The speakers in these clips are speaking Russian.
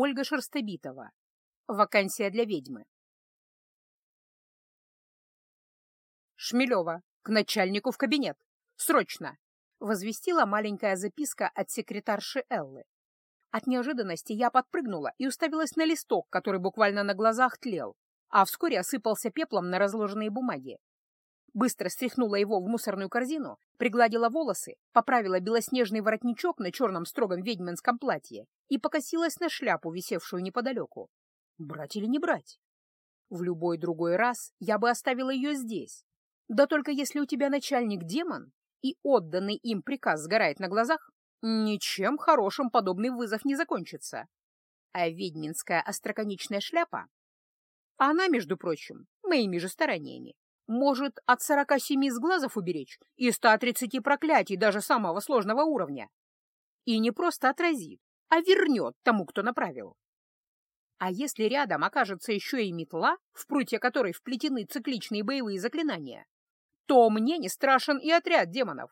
Ольга Шерстобитова. Вакансия для ведьмы. Шмелева, к начальнику в кабинет. Срочно! Возвестила маленькая записка от секретарши Эллы. От неожиданности я подпрыгнула и уставилась на листок, который буквально на глазах тлел, а вскоре осыпался пеплом на разложенные бумаги. Быстро стряхнула его в мусорную корзину, пригладила волосы, поправила белоснежный воротничок на черном строгом ведьминском платье и покосилась на шляпу, висевшую неподалеку. Брать или не брать? В любой другой раз я бы оставила ее здесь, да только если у тебя начальник демон, и отданный им приказ сгорает на глазах, ничем хорошим подобный вызов не закончится. А ведьминская остроконечная шляпа, она, между прочим, моими же стараниями, может от сорока семи сглазов уберечь и ста тридцати проклятий даже самого сложного уровня. И не просто отразит, а вернет тому, кто направил. А если рядом окажется еще и метла, в прутья которой вплетены цикличные боевые заклинания, то мне не страшен и отряд демонов.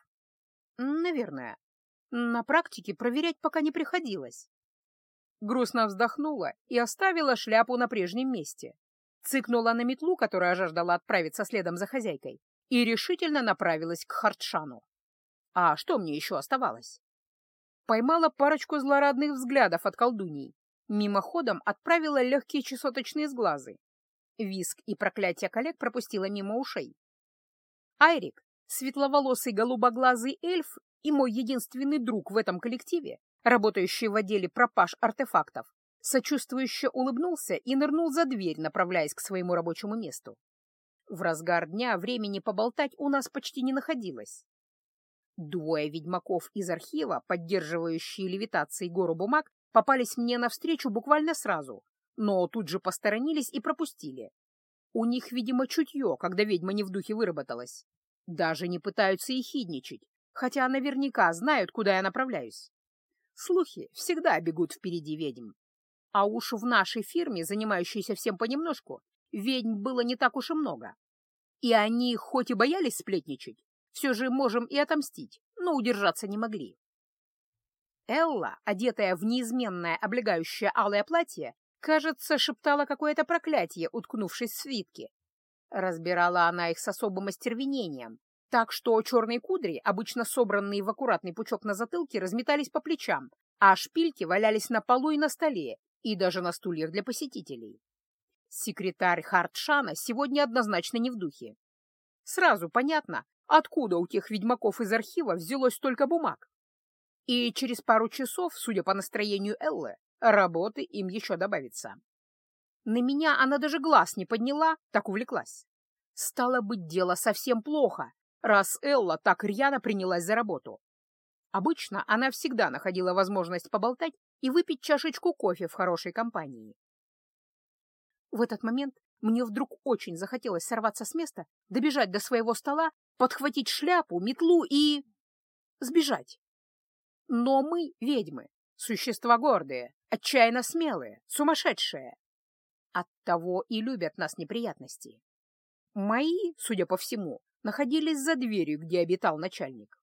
Наверное. На практике проверять пока не приходилось. Грустно вздохнула и оставила шляпу на прежнем месте. Цыкнула на метлу, которая жаждала отправиться следом за хозяйкой, и решительно направилась к Хартшану. А что мне еще оставалось? Поймала парочку злорадных взглядов от колдуней. Мимоходом отправила легкие чесоточные сглазы. Виск и проклятие коллег пропустила мимо ушей. Айрик, светловолосый голубоглазый эльф и мой единственный друг в этом коллективе, работающий в отделе пропаж артефактов, сочувствующе улыбнулся и нырнул за дверь, направляясь к своему рабочему месту. В разгар дня времени поболтать у нас почти не находилось. Двое ведьмаков из архива, поддерживающие левитацией гору бумаг, попались мне навстречу буквально сразу, но тут же посторонились и пропустили. У них, видимо, чутье, когда ведьма не в духе выработалась. Даже не пытаются ехидничать, хотя наверняка знают, куда я направляюсь. Слухи всегда бегут впереди ведьм. А уж в нашей фирме, занимающейся всем понемножку, ведьм было не так уж и много. И они, хоть и боялись сплетничать, все же можем и отомстить, но удержаться не могли. Элла, одетая в неизменное облегающее алое платье, Кажется, шептала какое-то проклятие, уткнувшись в свитки. Разбирала она их с особым остервенением, так что черные кудри, обычно собранные в аккуратный пучок на затылке, разметались по плечам, а шпильки валялись на полу и на столе, и даже на стульях для посетителей. Секретарь Хартшана сегодня однозначно не в духе. Сразу понятно, откуда у тех ведьмаков из архива взялось столько бумаг. И через пару часов, судя по настроению Эллы, Работы им еще добавится. На меня она даже глаз не подняла, так увлеклась. Стало быть, дело совсем плохо, раз Элла так рьяно принялась за работу. Обычно она всегда находила возможность поболтать и выпить чашечку кофе в хорошей компании. В этот момент мне вдруг очень захотелось сорваться с места, добежать до своего стола, подхватить шляпу, метлу и... сбежать. Но мы, ведьмы, существа гордые, Отчаянно смелые, сумасшедшие. Оттого и любят нас неприятности. Мои, судя по всему, находились за дверью, где обитал начальник.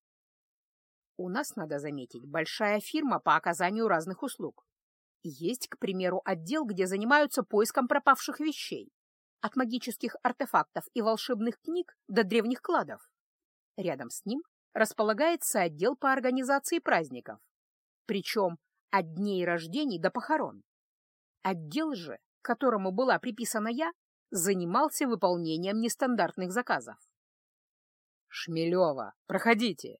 У нас, надо заметить, большая фирма по оказанию разных услуг. Есть, к примеру, отдел, где занимаются поиском пропавших вещей, от магических артефактов и волшебных книг до древних кладов. Рядом с ним располагается отдел по организации праздников. Причем от дней рождений до похорон. Отдел же, которому была приписана я, занимался выполнением нестандартных заказов. «Шмелева, проходите!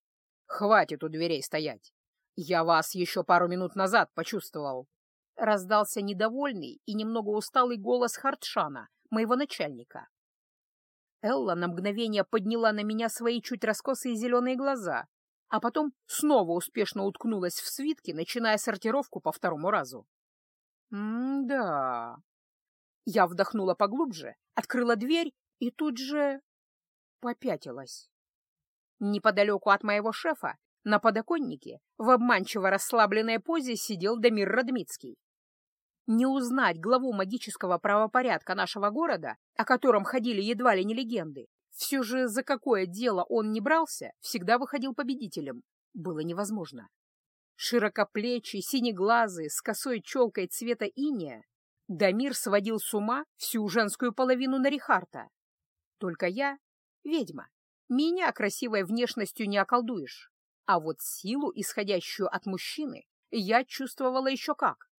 Хватит у дверей стоять! Я вас еще пару минут назад почувствовал!» Раздался недовольный и немного усталый голос Хартшана, моего начальника. Элла на мгновение подняла на меня свои чуть раскосые зеленые глаза, а потом снова успешно уткнулась в свитки, начиная сортировку по второму разу. «М-да...» Я вдохнула поглубже, открыла дверь и тут же попятилась. Неподалеку от моего шефа, на подоконнике, в обманчиво расслабленной позе сидел Дамир Радмицкий. Не узнать главу магического правопорядка нашего города, о котором ходили едва ли не легенды, все же за какое дело он не брался, всегда выходил победителем. Было невозможно. Широкоплечий, синеглазый, с косой челкой цвета иния, Дамир сводил с ума всю женскую половину Нарихарта. Только я — ведьма. Меня красивой внешностью не околдуешь. А вот силу, исходящую от мужчины, я чувствовала еще как.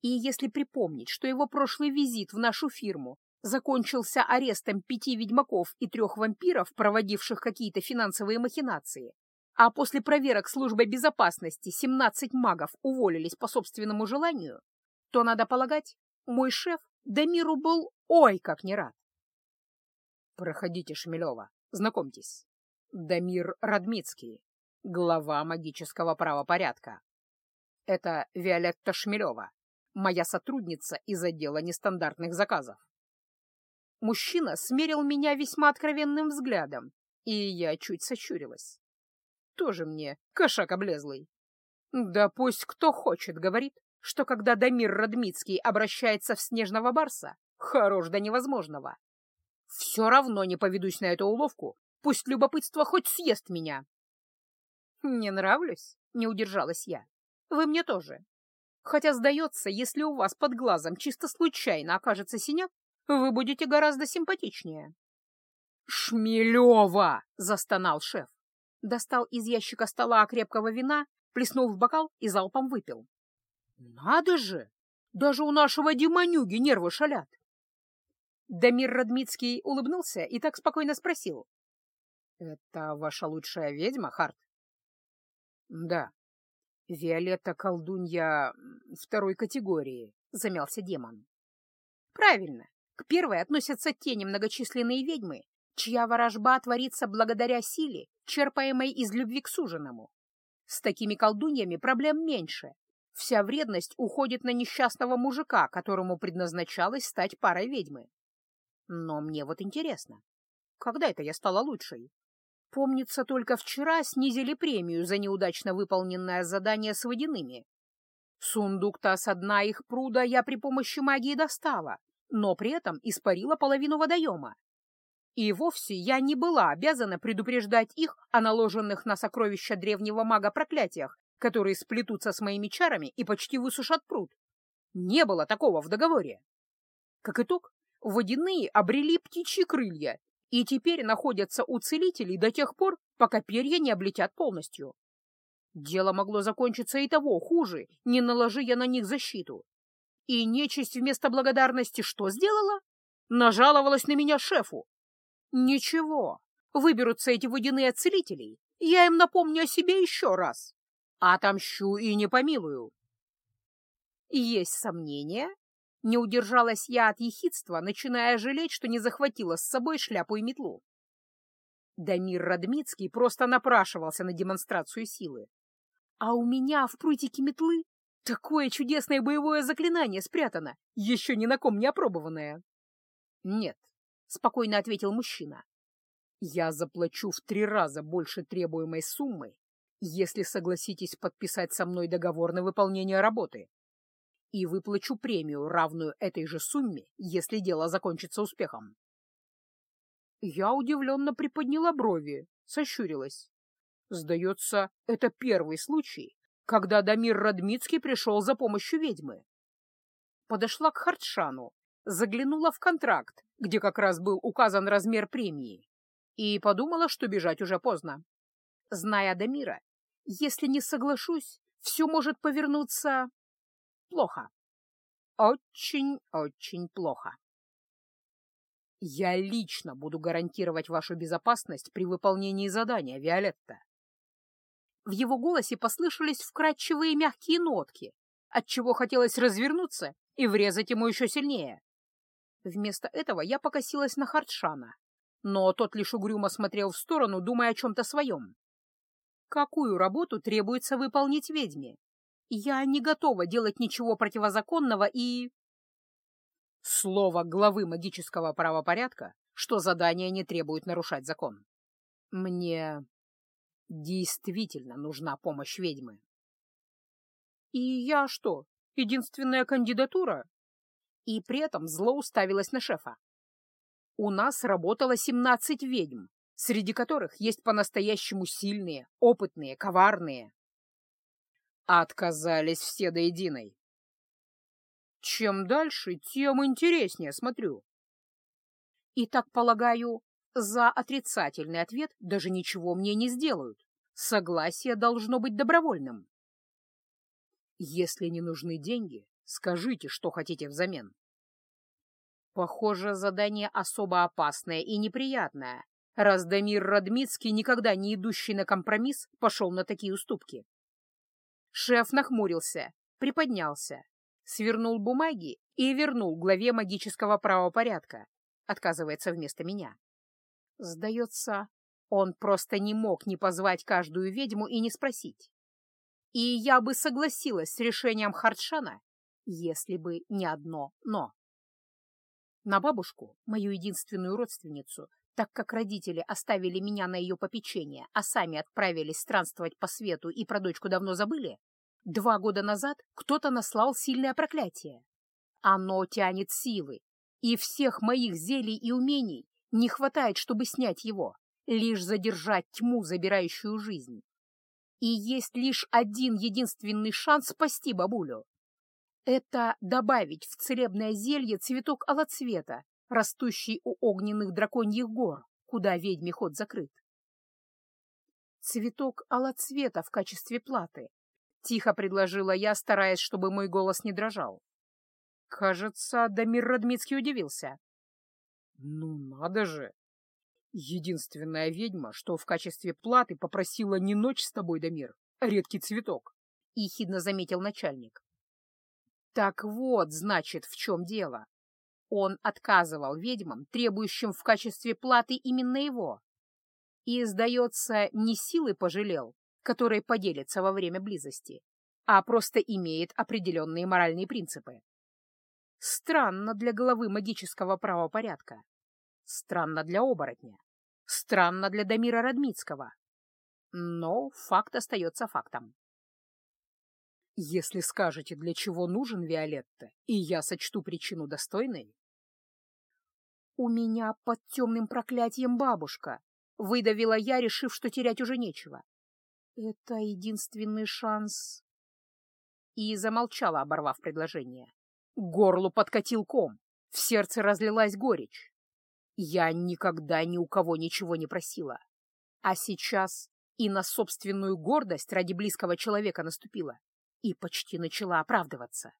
И если припомнить, что его прошлый визит в нашу фирму закончился арестом пяти ведьмаков и трех вампиров, проводивших какие-то финансовые махинации, а после проверок службы безопасности 17 магов уволились по собственному желанию, то, надо полагать, мой шеф Дамиру был ой как не рад. Проходите, Шмелева, знакомьтесь. Дамир Радмицкий, глава магического правопорядка. Это Виолетта Шмелева, моя сотрудница из отдела нестандартных заказов. Мужчина смерил меня весьма откровенным взглядом, и я чуть сощурилась. Тоже мне кошак облезлый. Да пусть кто хочет, говорит, что когда Дамир Радмицкий обращается в снежного барса, хорош до невозможного. Все равно не поведусь на эту уловку, пусть любопытство хоть съест меня. Не нравлюсь, не удержалась я. Вы мне тоже. Хотя, сдается, если у вас под глазом чисто случайно окажется синяк, вы будете гораздо симпатичнее. «Шмелева!» — застонал шеф. Достал из ящика стола крепкого вина, плеснул в бокал и залпом выпил. «Надо же! Даже у нашего демонюги нервы шалят!» Дамир Радмицкий улыбнулся и так спокойно спросил. «Это ваша лучшая ведьма, Харт?» «Да. Виолетта колдунья второй категории», — замялся демон. «Правильно. К первой относятся те немногочисленные ведьмы, чья ворожба творится благодаря силе, черпаемой из любви к суженому. С такими колдуньями проблем меньше, Вся вредность уходит на несчастного мужика, которому предназначалось стать парой ведьмы. Но мне вот интересно, когда это я стала лучшей? Помнится, только вчера снизили премию за неудачно выполненное задание с водяными. Сундук-то со дна их пруда я при помощи магии достала, но при этом испарила половину водоема. И вовсе я не была обязана предупреждать их о наложенных на сокровища древнего мага проклятиях которые сплетутся с моими чарами и почти высушат пруд. Не было такого в договоре. Как итог, водяные обрели птичьи крылья и теперь находятся у целителей до тех пор, пока перья не облетят полностью. Дело могло закончиться и того хуже, не наложи я на них защиту. И нечисть вместо благодарности что сделала? Нажаловалась на меня шефу. Ничего, выберутся эти водяные целителей, я им напомню о себе еще раз. Отомщу и не помилую. Есть сомнения? Не удержалась я от ехидства, начиная жалеть, что не захватила с собой шляпу и метлу. Дамир Радмицкий просто напрашивался на демонстрацию силы. А у меня в прутике метлы такое чудесное боевое заклинание спрятано, еще ни на ком не опробованное. Нет, — спокойно ответил мужчина. Я заплачу в три раза больше требуемой суммы если согласитесь подписать со мной договор на выполнение работы. И выплачу премию, равную этой же сумме, если дело закончится успехом. Я удивленно приподняла брови, сощурилась. Сдается, это первый случай, когда Дамир Радмицкий пришел за помощью ведьмы. Подошла к Хартшану, заглянула в контракт, где как раз был указан размер премии, и подумала, что бежать уже поздно. Зная Дамира, если не соглашусь, все может повернуться плохо. Очень-очень плохо. Я лично буду гарантировать вашу безопасность при выполнении задания, Виолетта. В его голосе послышались вкрадчивые мягкие нотки, отчего хотелось развернуться и врезать ему еще сильнее. Вместо этого я покосилась на Хартшана, но тот лишь угрюмо смотрел в сторону, думая о чем-то своем какую работу требуется выполнить ведьме. Я не готова делать ничего противозаконного и... Слово главы магического правопорядка, что задание не требует нарушать закон. Мне действительно нужна помощь ведьмы. И я что, единственная кандидатура? И при этом зло уставилась на шефа. У нас работало семнадцать ведьм, среди которых есть по-настоящему сильные, опытные, коварные. Отказались все до единой. Чем дальше, тем интереснее смотрю. И так, полагаю, за отрицательный ответ даже ничего мне не сделают. Согласие должно быть добровольным. Если не нужны деньги, скажите, что хотите взамен. Похоже, задание особо опасное и неприятное, раз Дамир Радмицкий, никогда не идущий на компромисс, пошел на такие уступки. Шеф нахмурился, приподнялся, свернул бумаги и вернул главе магического правопорядка. Отказывается вместо меня. Сдается, он просто не мог не позвать каждую ведьму и не спросить. И я бы согласилась с решением Хартшана, если бы не одно «но». На бабушку, мою единственную родственницу, так как родители оставили меня на ее попечение, а сами отправились странствовать по свету и про дочку давно забыли, два года назад кто-то наслал сильное проклятие. Оно тянет силы, и всех моих зелий и умений не хватает, чтобы снять его, лишь задержать тьму, забирающую жизнь. И есть лишь один единственный шанс спасти бабулю. Это добавить в целебное зелье цветок алоцвета, растущий у огненных драконьих гор, куда ведьме ход закрыт. Цветок алоцвета в качестве платы. Тихо предложила я, стараясь, чтобы мой голос не дрожал. Кажется, Дамир Радмицкий удивился. Ну, надо же! Единственная ведьма, что в качестве платы попросила не ночь с тобой, Дамир, а редкий цветок, — ехидно заметил начальник. Так вот, значит, в чем дело. Он отказывал ведьмам, требующим в качестве платы именно его. И, сдается, не силы пожалел, которые поделятся во время близости, а просто имеет определенные моральные принципы. Странно для головы магического правопорядка. Странно для оборотня. Странно для Дамира Радмицкого. Но факт остается фактом. Если скажете, для чего нужен Виолетта, и я сочту причину достойной... У меня под темным проклятием бабушка, выдавила я, решив, что терять уже нечего. Это единственный шанс... И замолчала, оборвав предложение. Горлу подкатил ком, в сердце разлилась горечь. Я никогда ни у кого ничего не просила. А сейчас и на собственную гордость ради близкого человека наступила и почти начала оправдываться.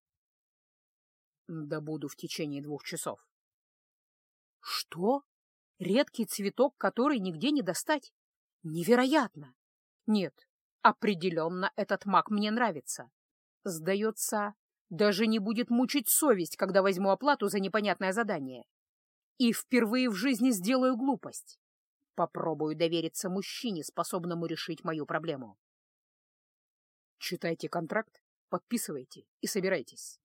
Да буду в течение двух часов. Что? Редкий цветок, который нигде не достать? Невероятно! Нет, определенно этот маг мне нравится. Сдается, даже не будет мучить совесть, когда возьму оплату за непонятное задание. И впервые в жизни сделаю глупость. Попробую довериться мужчине, способному решить мою проблему. Читайте контракт, подписывайте и собирайтесь.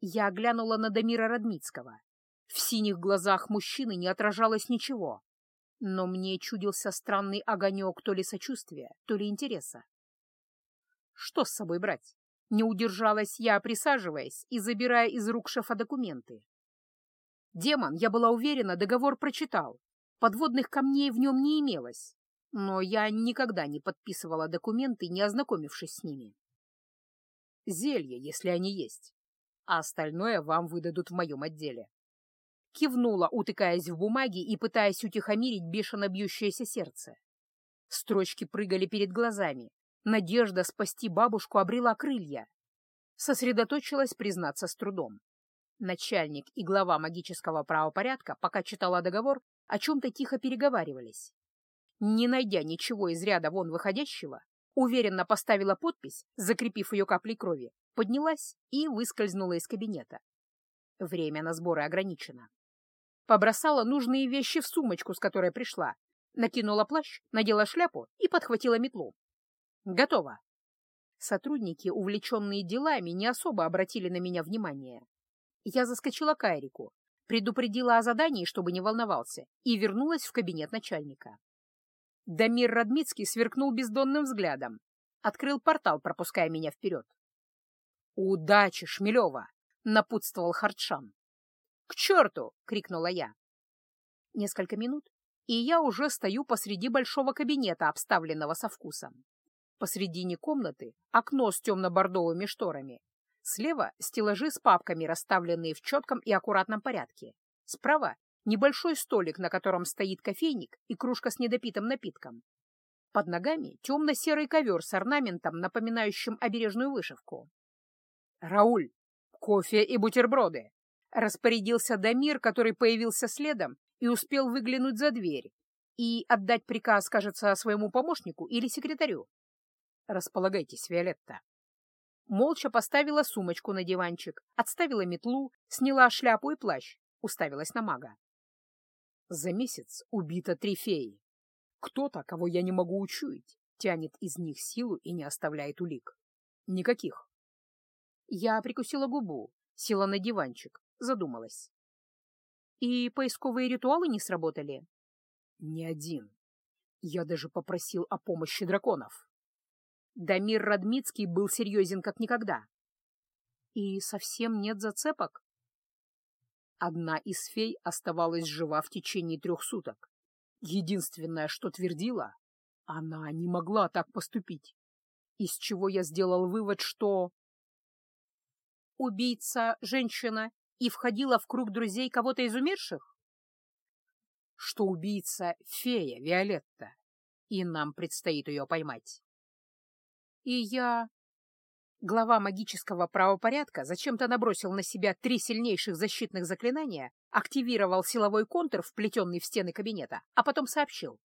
Я глянула на Дамира Радмицкого. В синих глазах мужчины не отражалось ничего, но мне чудился странный огонек то ли сочувствия, то ли интереса. Что с собой брать? Не удержалась я, присаживаясь и забирая из рук шефа документы. Демон, я была уверена, договор прочитал. Подводных камней в нем не имелось но я никогда не подписывала документы, не ознакомившись с ними. Зелья, если они есть, а остальное вам выдадут в моем отделе. Кивнула, утыкаясь в бумаги и пытаясь утихомирить бешено бьющееся сердце. Строчки прыгали перед глазами. Надежда спасти бабушку обрела крылья. Сосредоточилась, признаться, с трудом. Начальник и глава магического правопорядка, пока читала договор, о чем-то тихо переговаривались. Не найдя ничего из ряда вон выходящего, уверенно поставила подпись, закрепив ее каплей крови, поднялась и выскользнула из кабинета. Время на сборы ограничено. Побросала нужные вещи в сумочку, с которой пришла, накинула плащ, надела шляпу и подхватила метлу. Готово. Сотрудники, увлеченные делами, не особо обратили на меня внимание. Я заскочила к Айрику, предупредила о задании, чтобы не волновался, и вернулась в кабинет начальника. Дамир Радмицкий сверкнул бездонным взглядом. Открыл портал, пропуская меня вперед. «Удачи, Шмелева!» — напутствовал Хартшан. «К черту!» — крикнула я. Несколько минут, и я уже стою посреди большого кабинета, обставленного со вкусом. Посредине комнаты окно с темно-бордовыми шторами. Слева стеллажи с папками, расставленные в четком и аккуратном порядке. Справа небольшой столик, на котором стоит кофейник и кружка с недопитым напитком. Под ногами темно-серый ковер с орнаментом, напоминающим обережную вышивку. «Рауль, кофе и бутерброды!» — распорядился Дамир, который появился следом и успел выглянуть за дверь и отдать приказ, кажется, своему помощнику или секретарю. «Располагайтесь, Виолетта». Молча поставила сумочку на диванчик, отставила метлу, сняла шляпу и плащ, уставилась на мага. За месяц убито три феи. Кто-то, кого я не могу учуять, тянет из них силу и не оставляет улик. Никаких. Я прикусила губу, села на диванчик, задумалась. И поисковые ритуалы не сработали? Ни один. Я даже попросил о помощи драконов. Дамир Радмицкий был серьезен как никогда. И совсем нет зацепок? Одна из фей оставалась жива в течение трех суток. Единственное, что твердила, она не могла так поступить. Из чего я сделал вывод, что... Убийца — женщина и входила в круг друзей кого-то из умерших? Что убийца — фея Виолетта, и нам предстоит ее поймать. И я... Глава магического правопорядка зачем-то набросил на себя три сильнейших защитных заклинания, активировал силовой контур, вплетенный в стены кабинета, а потом сообщил.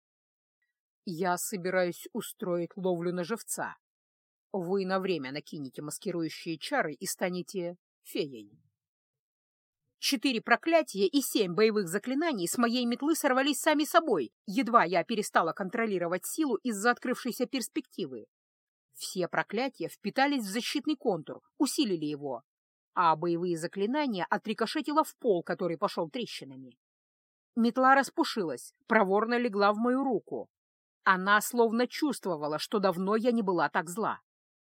«Я собираюсь устроить ловлю на живца. Вы на время накинете маскирующие чары и станете феей». Четыре проклятия и семь боевых заклинаний с моей метлы сорвались сами собой, едва я перестала контролировать силу из-за открывшейся перспективы. Все проклятия впитались в защитный контур, усилили его, а боевые заклинания отрикошетило в пол, который пошел трещинами. Метла распушилась, проворно легла в мою руку. Она словно чувствовала, что давно я не была так зла.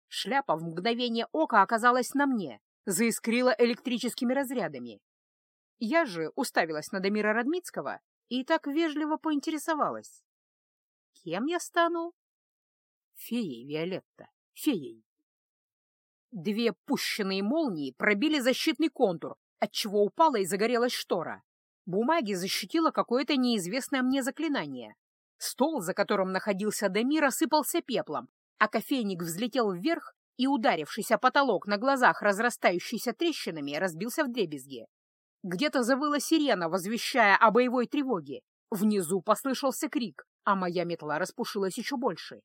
Шляпа в мгновение ока оказалась на мне, заискрила электрическими разрядами. Я же уставилась на Дамира Радмицкого и так вежливо поинтересовалась. Кем я стану? Феей, Виолетта, феей. Две пущенные молнии пробили защитный контур, отчего упала и загорелась штора. Бумаги защитило какое-то неизвестное мне заклинание. Стол, за которым находился Дамир, осыпался пеплом, а кофейник взлетел вверх и, ударившись о потолок на глазах разрастающийся трещинами, разбился в дребезги. Где-то завыла сирена, возвещая о боевой тревоге. Внизу послышался крик, а моя метла распушилась еще больше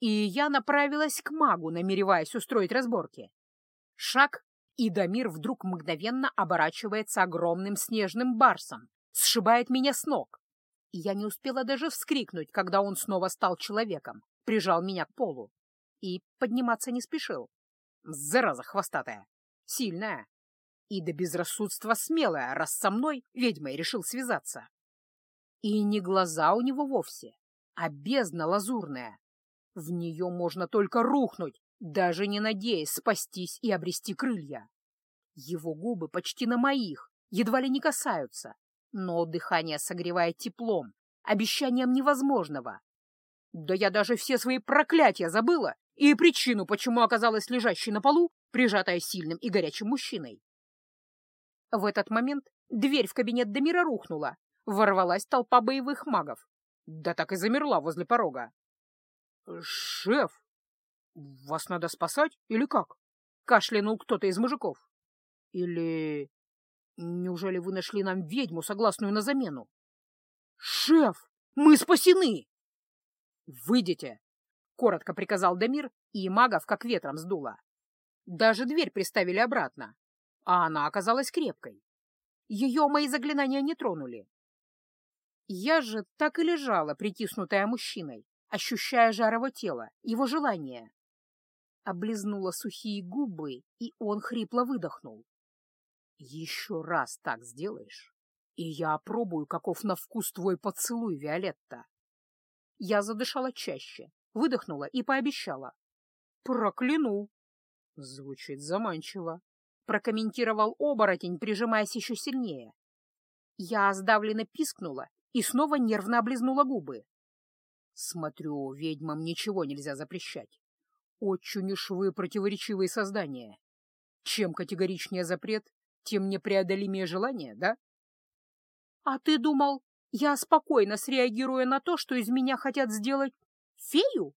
и я направилась к магу, намереваясь устроить разборки. Шаг, и Дамир вдруг мгновенно оборачивается огромным снежным барсом, сшибает меня с ног. Я не успела даже вскрикнуть, когда он снова стал человеком, прижал меня к полу и подниматься не спешил. Зараза хвостатая, сильная и до безрассудства смелая, раз со мной, ведьмой, решил связаться. И не глаза у него вовсе, а бездна лазурная, в нее можно только рухнуть, даже не надеясь спастись и обрести крылья. Его губы почти на моих, едва ли не касаются, но дыхание согревает теплом, обещанием невозможного. Да я даже все свои проклятия забыла и причину, почему оказалась лежащей на полу, прижатая сильным и горячим мужчиной. В этот момент дверь в кабинет Дамира рухнула, ворвалась толпа боевых магов. Да так и замерла возле порога. «Шеф, вас надо спасать или как?» — кашлянул кто-то из мужиков. «Или... неужели вы нашли нам ведьму, согласную на замену?» «Шеф, мы спасены!» «Выйдите!» — коротко приказал Дамир, и магов как ветром сдуло. Даже дверь приставили обратно, а она оказалась крепкой. Ее мои заклинания не тронули. Я же так и лежала, притиснутая мужчиной, ощущая жар его тела, его желание. Облизнула сухие губы, и он хрипло выдохнул. «Еще раз так сделаешь, и я опробую, каков на вкус твой поцелуй, Виолетта». Я задышала чаще, выдохнула и пообещала. «Прокляну!» Звучит заманчиво, прокомментировал оборотень, прижимаясь еще сильнее. Я сдавленно пискнула и снова нервно облизнула губы. Смотрю, ведьмам ничего нельзя запрещать. Очень уж вы противоречивые создания. Чем категоричнее запрет, тем непреодолимее желание, да? А ты думал, я спокойно среагирую на то, что из меня хотят сделать фею?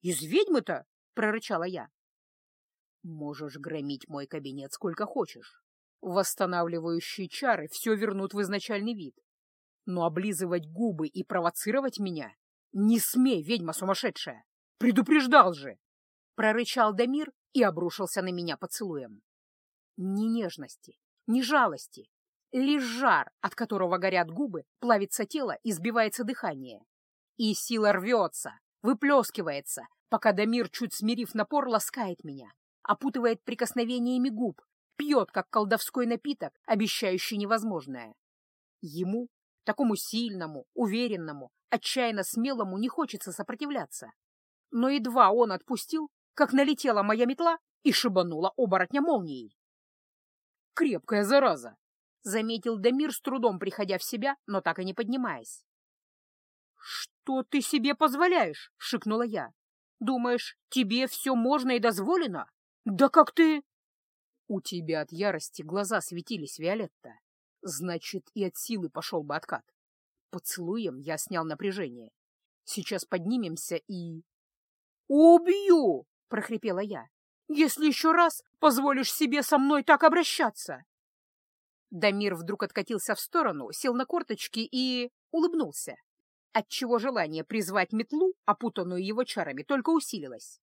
Из ведьмы-то? — прорычала я. Можешь громить мой кабинет сколько хочешь. Восстанавливающие чары все вернут в изначальный вид. Но облизывать губы и провоцировать меня не смей, ведьма сумасшедшая! Предупреждал же! Прорычал Дамир и обрушился на меня поцелуем. Ни нежности, ни жалости, лишь жар, от которого горят губы, плавится тело и сбивается дыхание. И сила рвется, выплескивается, пока Дамир, чуть смирив напор, ласкает меня, опутывает прикосновениями губ, пьет, как колдовской напиток, обещающий невозможное. Ему, такому сильному, уверенному, отчаянно смелому, не хочется сопротивляться. Но едва он отпустил, как налетела моя метла и шибанула оборотня молнией. «Крепкая зараза!» — заметил Дамир, с трудом приходя в себя, но так и не поднимаясь. «Что ты себе позволяешь?» — шикнула я. «Думаешь, тебе все можно и дозволено? Да как ты...» У тебя от ярости глаза светились, Виолетта. Значит, и от силы пошел бы откат. Поцелуем я снял напряжение. Сейчас поднимемся и... «Убью!» — прохрипела я. «Если еще раз позволишь себе со мной так обращаться!» Дамир вдруг откатился в сторону, сел на корточки и улыбнулся, отчего желание призвать метлу, опутанную его чарами, только усилилось.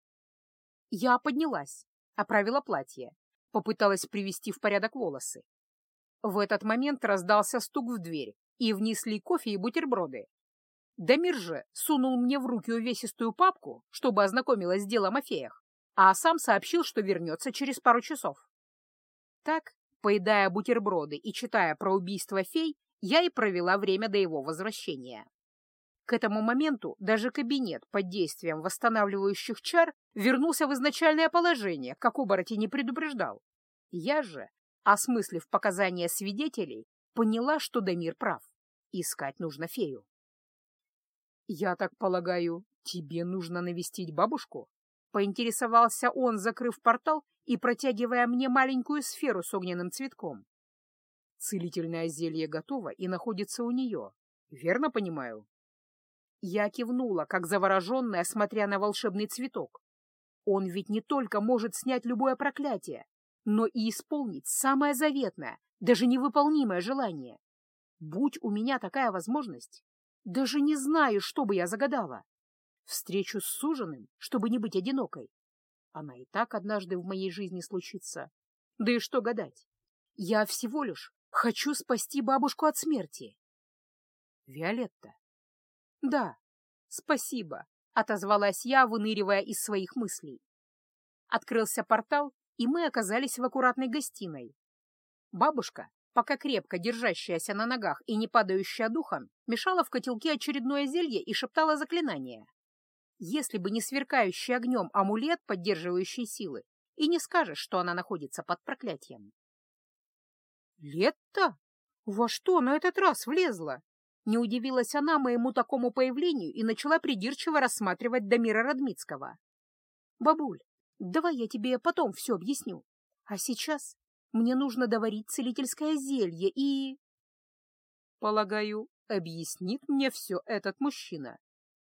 Я поднялась, оправила платье, попыталась привести в порядок волосы. В этот момент раздался стук в дверь, и внесли кофе и бутерброды. Дамир же сунул мне в руки увесистую папку, чтобы ознакомилась с делом о феях, а сам сообщил, что вернется через пару часов. Так, поедая бутерброды и читая про убийство фей, я и провела время до его возвращения. К этому моменту даже кабинет под действием восстанавливающих чар вернулся в изначальное положение, как оборотень не предупреждал. Я же, осмыслив показания свидетелей, поняла, что Дамир прав. Искать нужно фею. «Я так полагаю, тебе нужно навестить бабушку?» Поинтересовался он, закрыв портал и протягивая мне маленькую сферу с огненным цветком. Целительное зелье готово и находится у нее. Верно понимаю? Я кивнула, как завороженная, смотря на волшебный цветок. Он ведь не только может снять любое проклятие, но и исполнить самое заветное, даже невыполнимое желание. Будь у меня такая возможность, даже не знаю, что бы я загадала. Встречу с суженым, чтобы не быть одинокой. Она и так однажды в моей жизни случится. Да и что гадать? Я всего лишь хочу спасти бабушку от смерти. Виолетта. Да, спасибо, отозвалась я, выныривая из своих мыслей. Открылся портал, и мы оказались в аккуратной гостиной. Бабушка, пока крепко держащаяся на ногах и не падающая духом, мешала в котелке очередное зелье и шептала заклинание. Если бы не сверкающий огнем амулет, поддерживающий силы, и не скажешь, что она находится под проклятием. «Летта? Во что на этот раз влезла?» Не удивилась она моему такому появлению и начала придирчиво рассматривать Дамира Радмицкого. «Бабуль, давай я тебе потом все объясню. А сейчас мне нужно доварить целительское зелье и... Полагаю, объяснит мне все этот мужчина.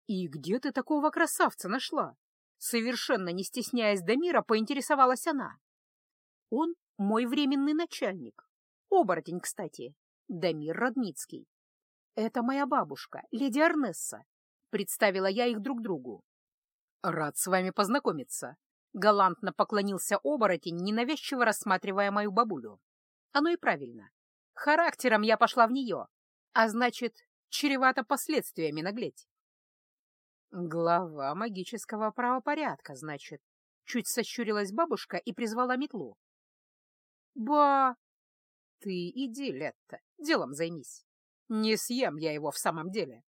И где ты такого красавца нашла? Совершенно не стесняясь Дамира, поинтересовалась она. Он мой временный начальник. Оборотень, кстати. Дамир Родницкий. Это моя бабушка, леди Арнесса. Представила я их друг другу. Рад с вами познакомиться. Галантно поклонился оборотень, ненавязчиво рассматривая мою бабулю. Оно и правильно. Характером я пошла в нее, а значит, чревато последствиями наглеть. Глава магического правопорядка, значит. Чуть сощурилась бабушка и призвала метлу. Ба! Ты иди, Летта, делом займись. Не съем я его в самом деле.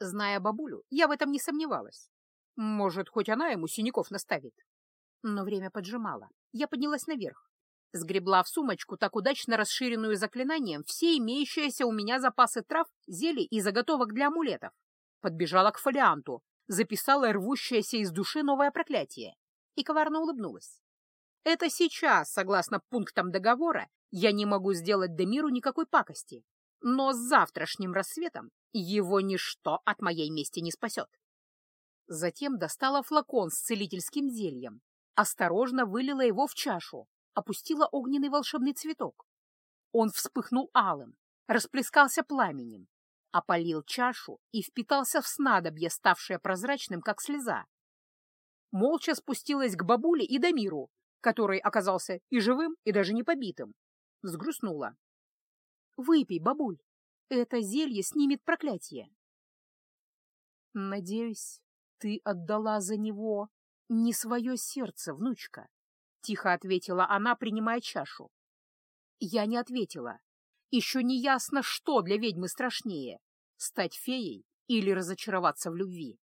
Зная бабулю, я в этом не сомневалась. Может, хоть она ему синяков наставит. Но время поджимало. Я поднялась наверх. Сгребла в сумочку, так удачно расширенную заклинанием, все имеющиеся у меня запасы трав, зелий и заготовок для амулетов. Подбежала к фолианту, записала рвущееся из души новое проклятие и коварно улыбнулась. Это сейчас, согласно пунктам договора, я не могу сделать Демиру никакой пакости, но с завтрашним рассветом его ничто от моей мести не спасет. Затем достала флакон с целительским зельем, осторожно вылила его в чашу, опустила огненный волшебный цветок. Он вспыхнул алым, расплескался пламенем, опалил чашу и впитался в снадобье, ставшее прозрачным, как слеза. Молча спустилась к бабуле и Дамиру, который оказался и живым, и даже не побитым. Взгрустнула. «Выпей, бабуль, это зелье снимет проклятие». «Надеюсь, ты отдала за него не свое сердце, внучка», — тихо ответила она, принимая чашу. Я не ответила. Еще не ясно, что для ведьмы страшнее — стать феей или разочароваться в любви.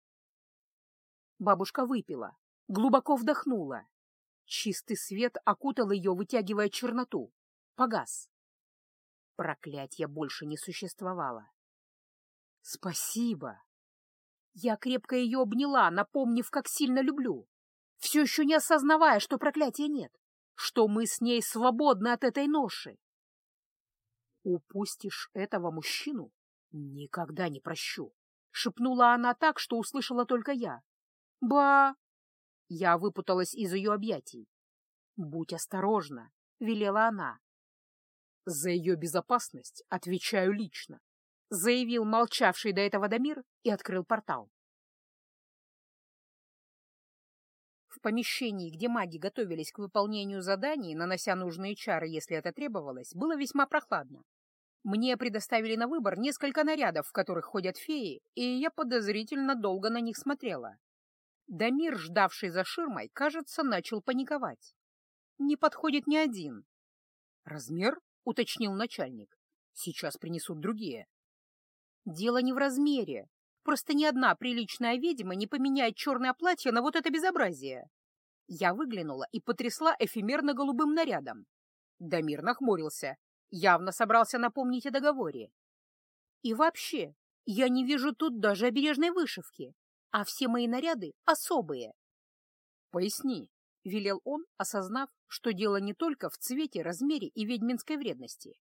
Бабушка выпила, глубоко вдохнула. Чистый свет окутал ее, вытягивая черноту. Погас. Проклятье больше не существовало. «Спасибо!» Я крепко ее обняла, напомнив, как сильно люблю, все еще не осознавая, что проклятия нет, что мы с ней свободны от этой ноши. «Упустишь этого мужчину? Никогда не прощу!» — шепнула она так, что услышала только я. «Ба!» Я выпуталась из ее объятий. «Будь осторожна», — велела она. «За ее безопасность отвечаю лично», — заявил молчавший до этого Дамир и открыл портал. В помещении, где маги готовились к выполнению заданий, нанося нужные чары, если это требовалось, было весьма прохладно. Мне предоставили на выбор несколько нарядов, в которых ходят феи, и я подозрительно долго на них смотрела. Дамир, ждавший за ширмой, кажется, начал паниковать. Не подходит ни один. «Размер?» — уточнил начальник. «Сейчас принесут другие». «Дело не в размере. Просто ни одна приличная ведьма не поменяет черное платье на вот это безобразие». Я выглянула и потрясла эфемерно-голубым нарядом. Дамир нахмурился, явно собрался напомнить о договоре. «И вообще, я не вижу тут даже обережной вышивки а все мои наряды особые. Поясни, — велел он, осознав, что дело не только в цвете, размере и ведьминской вредности.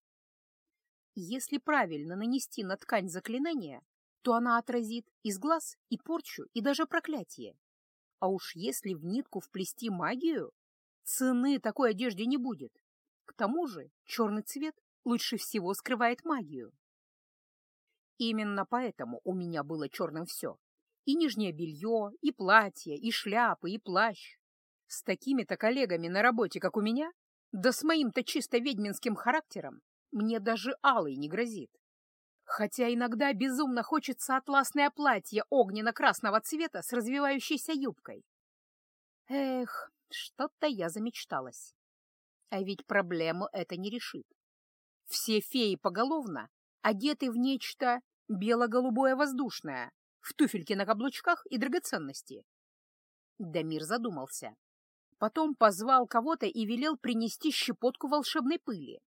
Если правильно нанести на ткань заклинание, то она отразит из глаз и порчу, и даже проклятие. А уж если в нитку вплести магию, цены такой одежде не будет. К тому же черный цвет лучше всего скрывает магию. Именно поэтому у меня было черным все. И нижнее белье, и платье, и шляпы, и плащ. С такими-то коллегами на работе, как у меня, да с моим-то чисто ведьминским характером, мне даже алый не грозит. Хотя иногда безумно хочется атласное платье огненно-красного цвета с развивающейся юбкой. Эх, что-то я замечталась. А ведь проблему это не решит. Все феи поголовно одеты в нечто бело-голубое воздушное, в туфельке на каблучках и драгоценности. Дамир задумался. Потом позвал кого-то и велел принести щепотку волшебной пыли.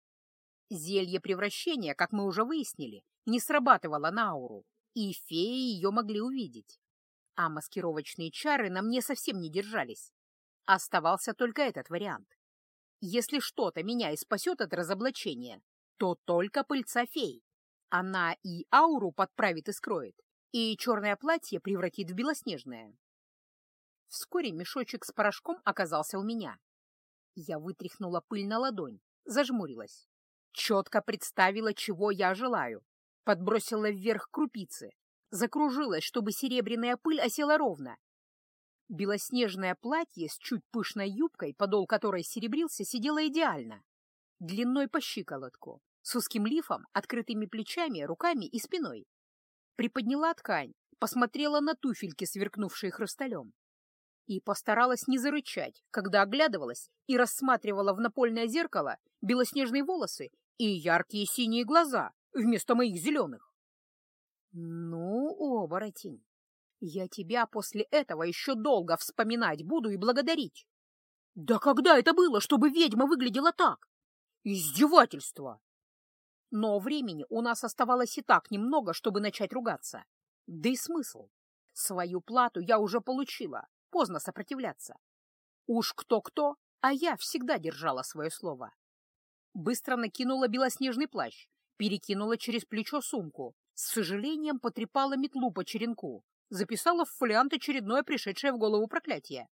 Зелье превращения, как мы уже выяснили, не срабатывало на ауру, и феи ее могли увидеть. А маскировочные чары на мне совсем не держались. Оставался только этот вариант. Если что-то меня и спасет от разоблачения, то только пыльца фей. Она и ауру подправит и скроет, и черное платье превратит в белоснежное. Вскоре мешочек с порошком оказался у меня. Я вытряхнула пыль на ладонь, зажмурилась. Четко представила, чего я желаю. Подбросила вверх крупицы. Закружилась, чтобы серебряная пыль осела ровно. Белоснежное платье с чуть пышной юбкой, подол которой серебрился, сидело идеально. Длиной по щиколотку, с узким лифом, открытыми плечами, руками и спиной приподняла ткань, посмотрела на туфельки, сверкнувшие хрусталем, и постаралась не зарычать, когда оглядывалась и рассматривала в напольное зеркало белоснежные волосы и яркие синие глаза вместо моих зеленых. «Ну, оборотень, я тебя после этого еще долго вспоминать буду и благодарить. Да когда это было, чтобы ведьма выглядела так? Издевательство! Но времени у нас оставалось и так немного, чтобы начать ругаться. Да и смысл. Свою плату я уже получила, поздно сопротивляться. Уж кто-кто, а я всегда держала свое слово. Быстро накинула белоснежный плащ, перекинула через плечо сумку, с сожалением потрепала метлу по черенку, записала в фолиант очередное пришедшее в голову проклятие.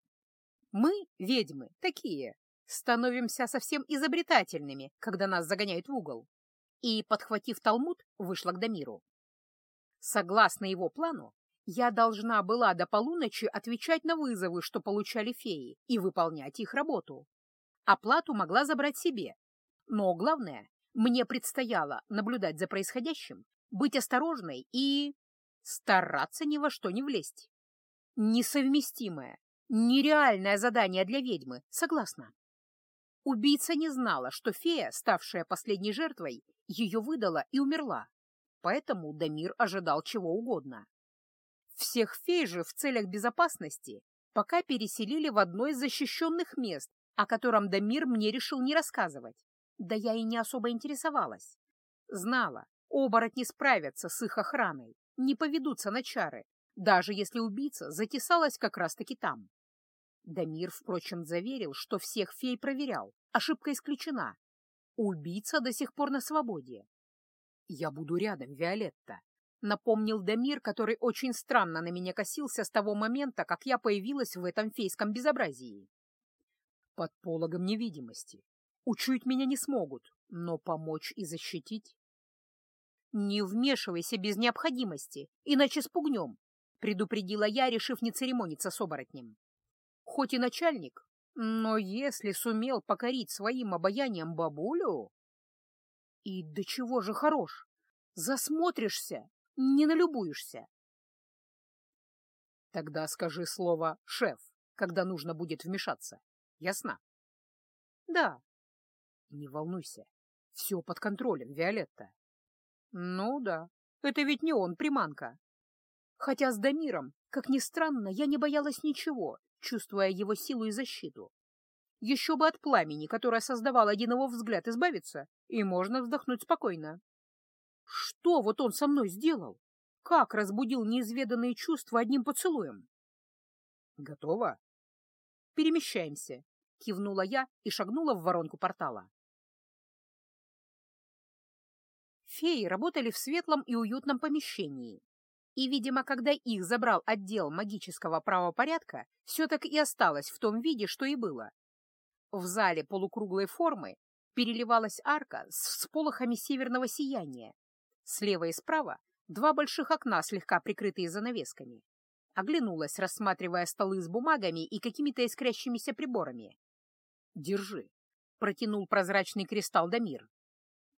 Мы, ведьмы, такие, становимся совсем изобретательными, когда нас загоняют в угол. И, подхватив талмуд, вышла к Дамиру. Согласно его плану, я должна была до полуночи отвечать на вызовы, что получали феи, и выполнять их работу. Оплату могла забрать себе. Но главное, мне предстояло наблюдать за происходящим, быть осторожной и... стараться ни во что не влезть. Несовместимое, нереальное задание для ведьмы, согласна. Убийца не знала, что фея, ставшая последней жертвой, ее выдала и умерла. Поэтому Дамир ожидал чего угодно. Всех фей же в целях безопасности пока переселили в одно из защищенных мест, о котором Дамир мне решил не рассказывать. Да я и не особо интересовалась. Знала, оборотни справятся с их охраной, не поведутся на чары, даже если убийца затесалась как раз-таки там. Дамир, впрочем, заверил, что всех фей проверял, ошибка исключена. Убийца до сих пор на свободе. «Я буду рядом, Виолетта», — напомнил Дамир, который очень странно на меня косился с того момента, как я появилась в этом фейском безобразии. «Под пологом невидимости. Учуять меня не смогут, но помочь и защитить...» «Не вмешивайся без необходимости, иначе спугнем», — предупредила я, решив не церемониться с оборотнем. Хоть и начальник, но если сумел покорить своим обаянием бабулю... И до чего же хорош? Засмотришься, не налюбуешься. Тогда скажи слово «шеф», когда нужно будет вмешаться. Ясно? Да. Не волнуйся. Все под контролем, Виолетта. Ну да, это ведь не он приманка. Хотя с Дамиром, как ни странно, я не боялась ничего, чувствуя его силу и защиту. Еще бы от пламени, которое создавал один его взгляд, избавиться, и можно вздохнуть спокойно. Что вот он со мной сделал? Как разбудил неизведанные чувства одним поцелуем? Готово? Перемещаемся, кивнула я и шагнула в воронку портала. Феи работали в светлом и уютном помещении, и, видимо, когда их забрал отдел магического правопорядка, все так и осталось в том виде, что и было. В зале полукруглой формы переливалась арка с всполохами северного сияния. Слева и справа два больших окна, слегка прикрытые занавесками. Оглянулась, рассматривая столы с бумагами и какими-то искрящимися приборами. «Держи», — протянул прозрачный кристалл Дамир.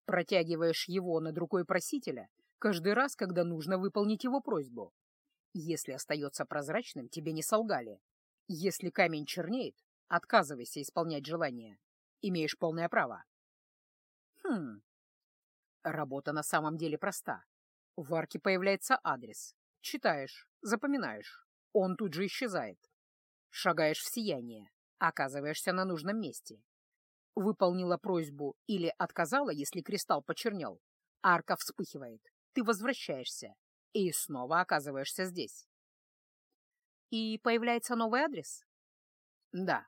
Протягиваешь его над рукой просителя — Каждый раз, когда нужно выполнить его просьбу. Если остается прозрачным, тебе не солгали. Если камень чернеет, отказывайся исполнять желание. Имеешь полное право. Хм. Работа на самом деле проста. В арке появляется адрес. Читаешь, запоминаешь. Он тут же исчезает. Шагаешь в сияние, оказываешься на нужном месте. Выполнила просьбу или отказала, если кристалл почернел. Арка вспыхивает ты возвращаешься и снова оказываешься здесь. И появляется новый адрес? Да.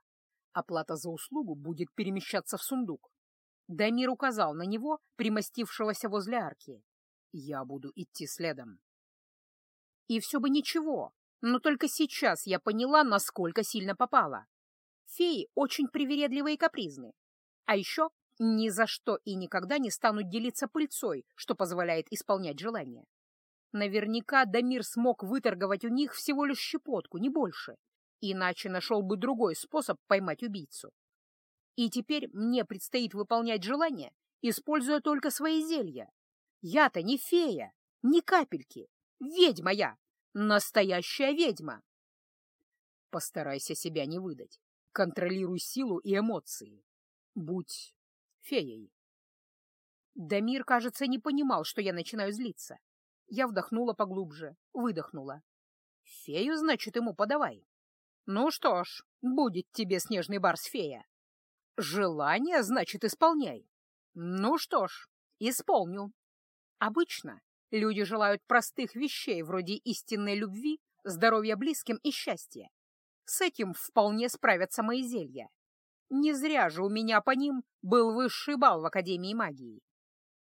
Оплата за услугу будет перемещаться в сундук. Дамир указал на него, примостившегося возле арки. Я буду идти следом. И все бы ничего, но только сейчас я поняла, насколько сильно попала. Феи очень привередливы и капризны. А еще ни за что и никогда не станут делиться пыльцой, что позволяет исполнять желания. Наверняка Дамир смог выторговать у них всего лишь щепотку, не больше, иначе нашел бы другой способ поймать убийцу. И теперь мне предстоит выполнять желание, используя только свои зелья. Я-то не фея, ни капельки, ведьма я, настоящая ведьма. Постарайся себя не выдать, контролируй силу и эмоции. Будь феей. Дамир, кажется, не понимал, что я начинаю злиться. Я вдохнула поглубже, выдохнула. Фею, значит, ему подавай. Ну что ж, будет тебе снежный барс-фея. Желание, значит, исполняй. Ну что ж, исполню. Обычно люди желают простых вещей вроде истинной любви, здоровья близким и счастья. С этим вполне справятся мои зелья. Не зря же у меня по ним был высший бал в Академии магии.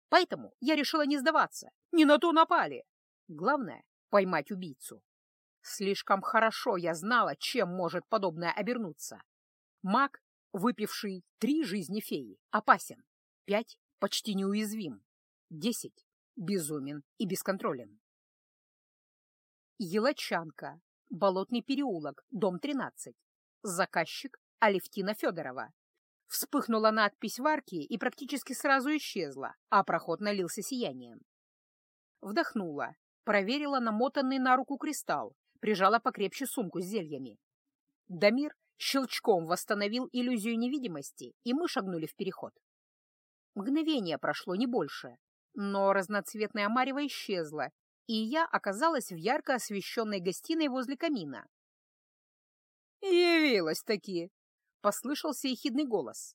Поэтому я решила не сдаваться, не на то напали. Главное — поймать убийцу. Слишком хорошо я знала, чем может подобное обернуться. Маг, выпивший три жизни феи, опасен. Пять — почти неуязвим. Десять — безумен и бесконтролен. Елочанка, Болотный переулок, дом 13. Заказчик Алевтина Федорова. Вспыхнула надпись в арке и практически сразу исчезла, а проход налился сиянием. Вдохнула, проверила намотанный на руку кристалл, прижала покрепче сумку с зельями. Дамир щелчком восстановил иллюзию невидимости, и мы шагнули в переход. Мгновение прошло, не больше, но разноцветная марево исчезла, и я оказалась в ярко освещенной гостиной возле камина. «Явилась-таки!» — послышался ехидный голос.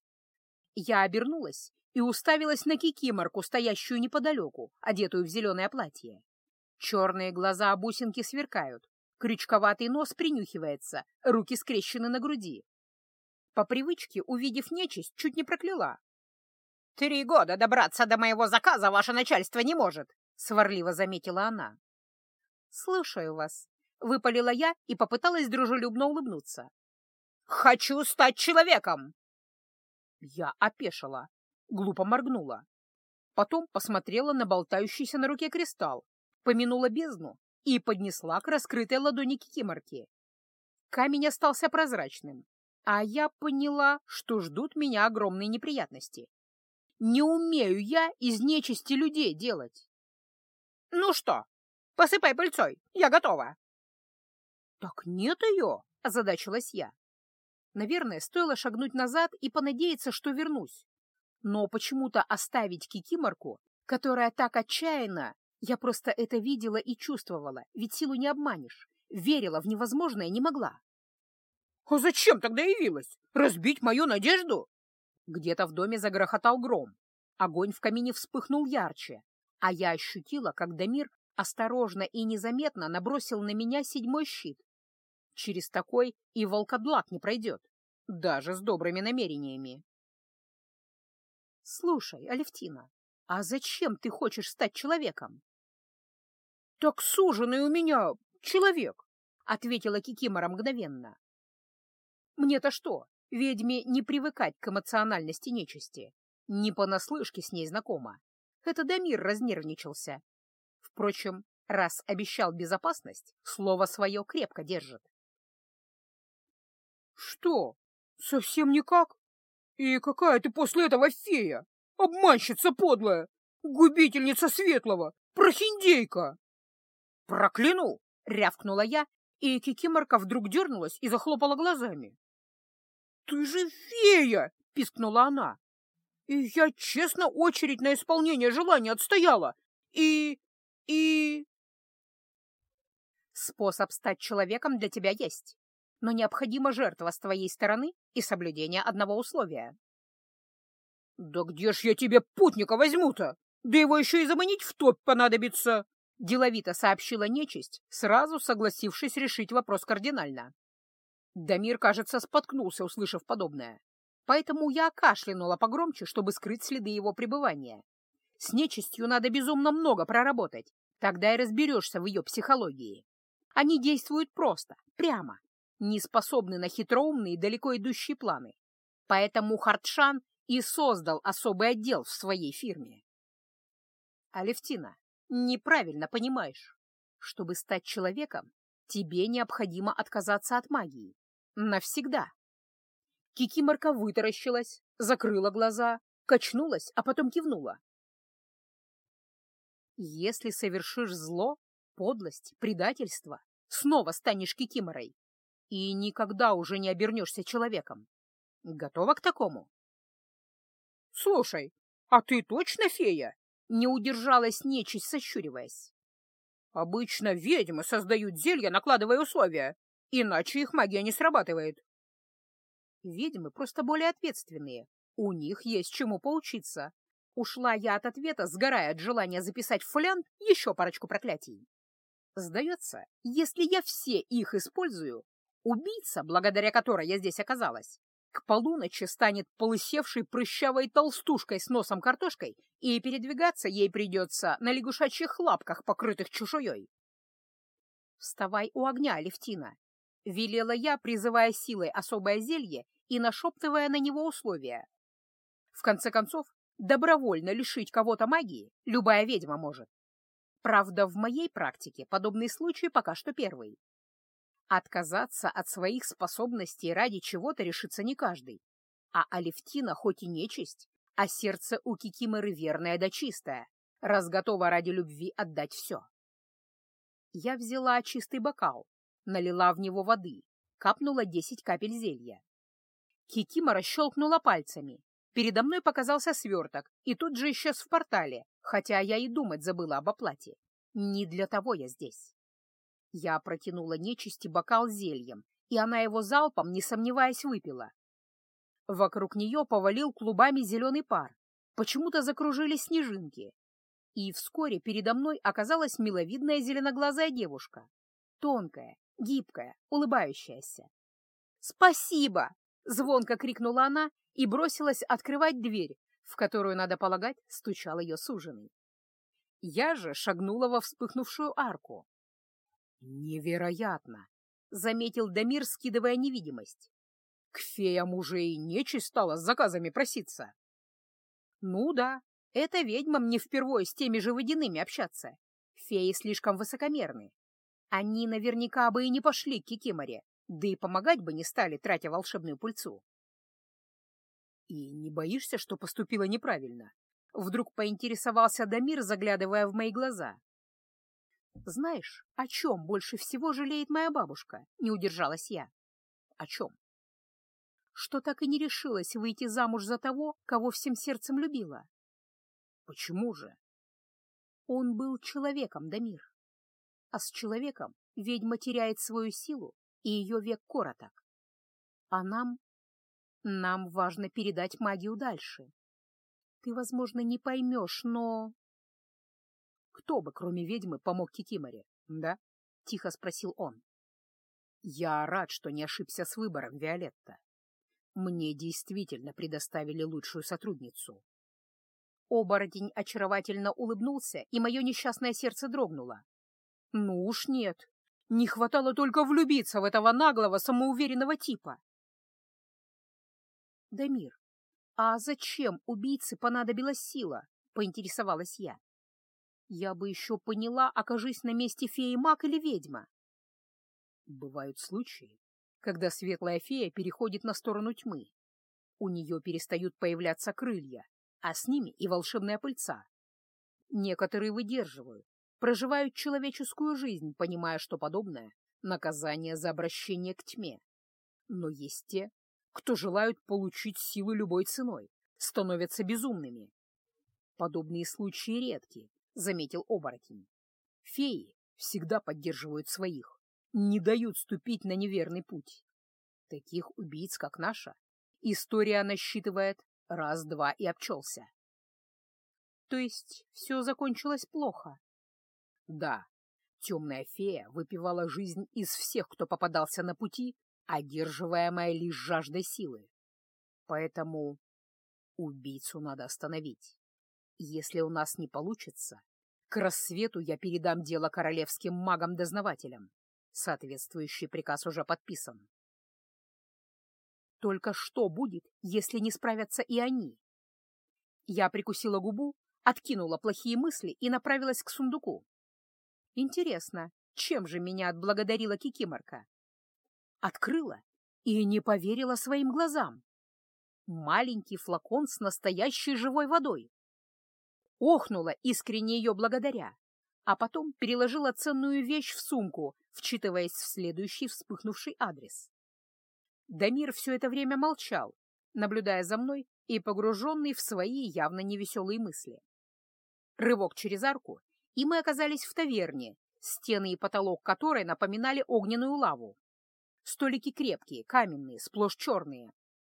Я обернулась и уставилась на кикиморку, стоящую неподалеку, одетую в зеленое платье. Черные глаза бусинки сверкают, крючковатый нос принюхивается, руки скрещены на груди. По привычке, увидев нечисть, чуть не прокляла. «Три года добраться до моего заказа ваше начальство не может!» — сварливо заметила она. «Слушаю вас», — выпалила я и попыталась дружелюбно улыбнуться. «Хочу стать человеком!» Я опешила, глупо моргнула. Потом посмотрела на болтающийся на руке кристалл, помянула бездну и поднесла к раскрытой ладони кикиморки. Камень остался прозрачным, а я поняла, что ждут меня огромные неприятности. Не умею я из нечисти людей делать. «Ну что, посыпай пыльцой, я готова!» «Так нет ее!» — озадачилась я. Наверное, стоило шагнуть назад и понадеяться, что вернусь. Но почему-то оставить кикиморку, которая так отчаянно... Я просто это видела и чувствовала, ведь силу не обманешь. Верила в невозможное не могла. «А зачем тогда явилась? Разбить мою надежду?» Где-то в доме загрохотал гром. Огонь в камине вспыхнул ярче, а я ощутила, как Дамир осторожно и незаметно набросил на меня седьмой щит. Через такой и волкодлак не пройдет, даже с добрыми намерениями. «Слушай, Алевтина, а зачем ты хочешь стать человеком?» «Так суженый у меня человек», — ответила Кикимора мгновенно. «Мне-то что, ведьме не привыкать к эмоциональности нечисти, не понаслышке с ней знакома. Это Дамир разнервничался. Впрочем, раз обещал безопасность, слово свое крепко держит. «Что? Совсем никак? И какая ты после этого фея? Обманщица подлая! Губительница светлого! Прохиндейка!» «Прокляну!» — рявкнула я, и Кикиморка вдруг дернулась и захлопала глазами. «Ты же фея!» — пискнула она. И я честно очередь на исполнение желания отстояла. И... и... Способ стать человеком для тебя есть, но необходима жертва с твоей стороны и соблюдение одного условия. «Да где ж я тебе путника возьму-то? Да его еще и заманить в топь понадобится!» — деловито сообщила нечисть, сразу согласившись решить вопрос кардинально. Дамир, кажется, споткнулся, услышав подобное поэтому я кашлянула погромче, чтобы скрыть следы его пребывания. С нечистью надо безумно много проработать, тогда и разберешься в ее психологии. Они действуют просто, прямо, не способны на хитроумные далеко идущие планы. Поэтому Хартшан и создал особый отдел в своей фирме. Алевтина, неправильно понимаешь. Чтобы стать человеком, тебе необходимо отказаться от магии. Навсегда. Кикиморка вытаращилась, закрыла глаза, качнулась, а потом кивнула. Если совершишь зло, подлость, предательство, снова станешь кикиморой и никогда уже не обернешься человеком. Готова к такому? Слушай, а ты точно фея? Не удержалась нечисть, сощуриваясь. Обычно ведьмы создают зелья, накладывая условия, иначе их магия не срабатывает. Ведьмы просто более ответственные. У них есть чему поучиться. Ушла я от ответа, сгорая от желания записать в фолиант еще парочку проклятий. Сдается, если я все их использую, Убийца, благодаря которой я здесь оказалась, к полуночи станет полысевшей прыщавой толстушкой с носом картошкой, и передвигаться ей придется на лягушачьих лапках, покрытых чешуей. «Вставай у огня, Левтина!» — велела я, призывая силой особое зелье и нашептывая на него условия. В конце концов, добровольно лишить кого-то магии любая ведьма может. Правда, в моей практике подобный случай пока что первый. Отказаться от своих способностей ради чего-то решится не каждый. А Алевтина хоть и нечисть, а сердце у Кикиморы верное да чистое, раз готова ради любви отдать все. Я взяла чистый бокал, налила в него воды, капнула десять капель зелья. Кикимора щелкнула пальцами. Передо мной показался сверток, и тут же исчез в портале, хотя я и думать забыла об оплате. Не для того я здесь. Я протянула нечисти бокал зельем, и она его залпом, не сомневаясь, выпила. Вокруг нее повалил клубами зеленый пар. Почему-то закружились снежинки. И вскоре передо мной оказалась миловидная зеленоглазая девушка. Тонкая, гибкая, улыбающаяся. «Спасибо!» — звонко крикнула она и бросилась открывать дверь, в которую, надо полагать, стучал ее суженый. Я же шагнула во вспыхнувшую арку. «Невероятно!» — заметил Дамир, скидывая невидимость. «К феям уже и нечисть стала с заказами проситься». «Ну да, это ведьмам не впервой с теми же водяными общаться. Феи слишком высокомерны. Они наверняка бы и не пошли к Кикиморе, да и помогать бы не стали, тратя волшебную пыльцу». «И не боишься, что поступила неправильно?» Вдруг поинтересовался Дамир, заглядывая в мои глаза. «Знаешь, о чем больше всего жалеет моя бабушка?» — не удержалась я. «О чем?» «Что так и не решилась выйти замуж за того, кого всем сердцем любила». «Почему же?» «Он был человеком, Дамир. А с человеком ведьма теряет свою силу, и ее век короток. А нам... Нам важно передать магию дальше, ты, возможно, не поймешь, но... Кто бы, кроме ведьмы, помог Кикиморе, да? Тихо спросил он. Я рад, что не ошибся с выбором, Виолетта. Мне действительно предоставили лучшую сотрудницу. Оборотень очаровательно улыбнулся, и мое несчастное сердце дрогнуло. Ну уж нет. Не хватало только влюбиться в этого наглого, самоуверенного типа. Дамир, «А зачем убийце понадобилась сила?» — поинтересовалась я. «Я бы еще поняла, окажись на месте феи маг или ведьма». Бывают случаи, когда светлая фея переходит на сторону тьмы. У нее перестают появляться крылья, а с ними и волшебная пыльца. Некоторые выдерживают, проживают человеческую жизнь, понимая, что подобное — наказание за обращение к тьме. Но есть те, кто желают получить силы любой ценой, становятся безумными. Подобные случаи редки, заметил оборотень. Феи всегда поддерживают своих, не дают ступить на неверный путь. Таких убийц, как наша, история насчитывает раз-два и обчелся. То есть все закончилось плохо? Да, темная фея выпивала жизнь из всех, кто попадался на пути, одерживаемая лишь жаждой силы. Поэтому убийцу надо остановить. Если у нас не получится, к рассвету я передам дело королевским магам-дознавателям. Соответствующий приказ уже подписан. Только что будет, если не справятся и они? Я прикусила губу, откинула плохие мысли и направилась к сундуку. Интересно, чем же меня отблагодарила Кикиморка? открыла и не поверила своим глазам. Маленький флакон с настоящей живой водой. Охнула искренне ее благодаря, а потом переложила ценную вещь в сумку, вчитываясь в следующий вспыхнувший адрес. Дамир все это время молчал, наблюдая за мной и погруженный в свои явно невеселые мысли. Рывок через арку, и мы оказались в таверне, стены и потолок которой напоминали огненную лаву. Столики крепкие, каменные, сплошь черные.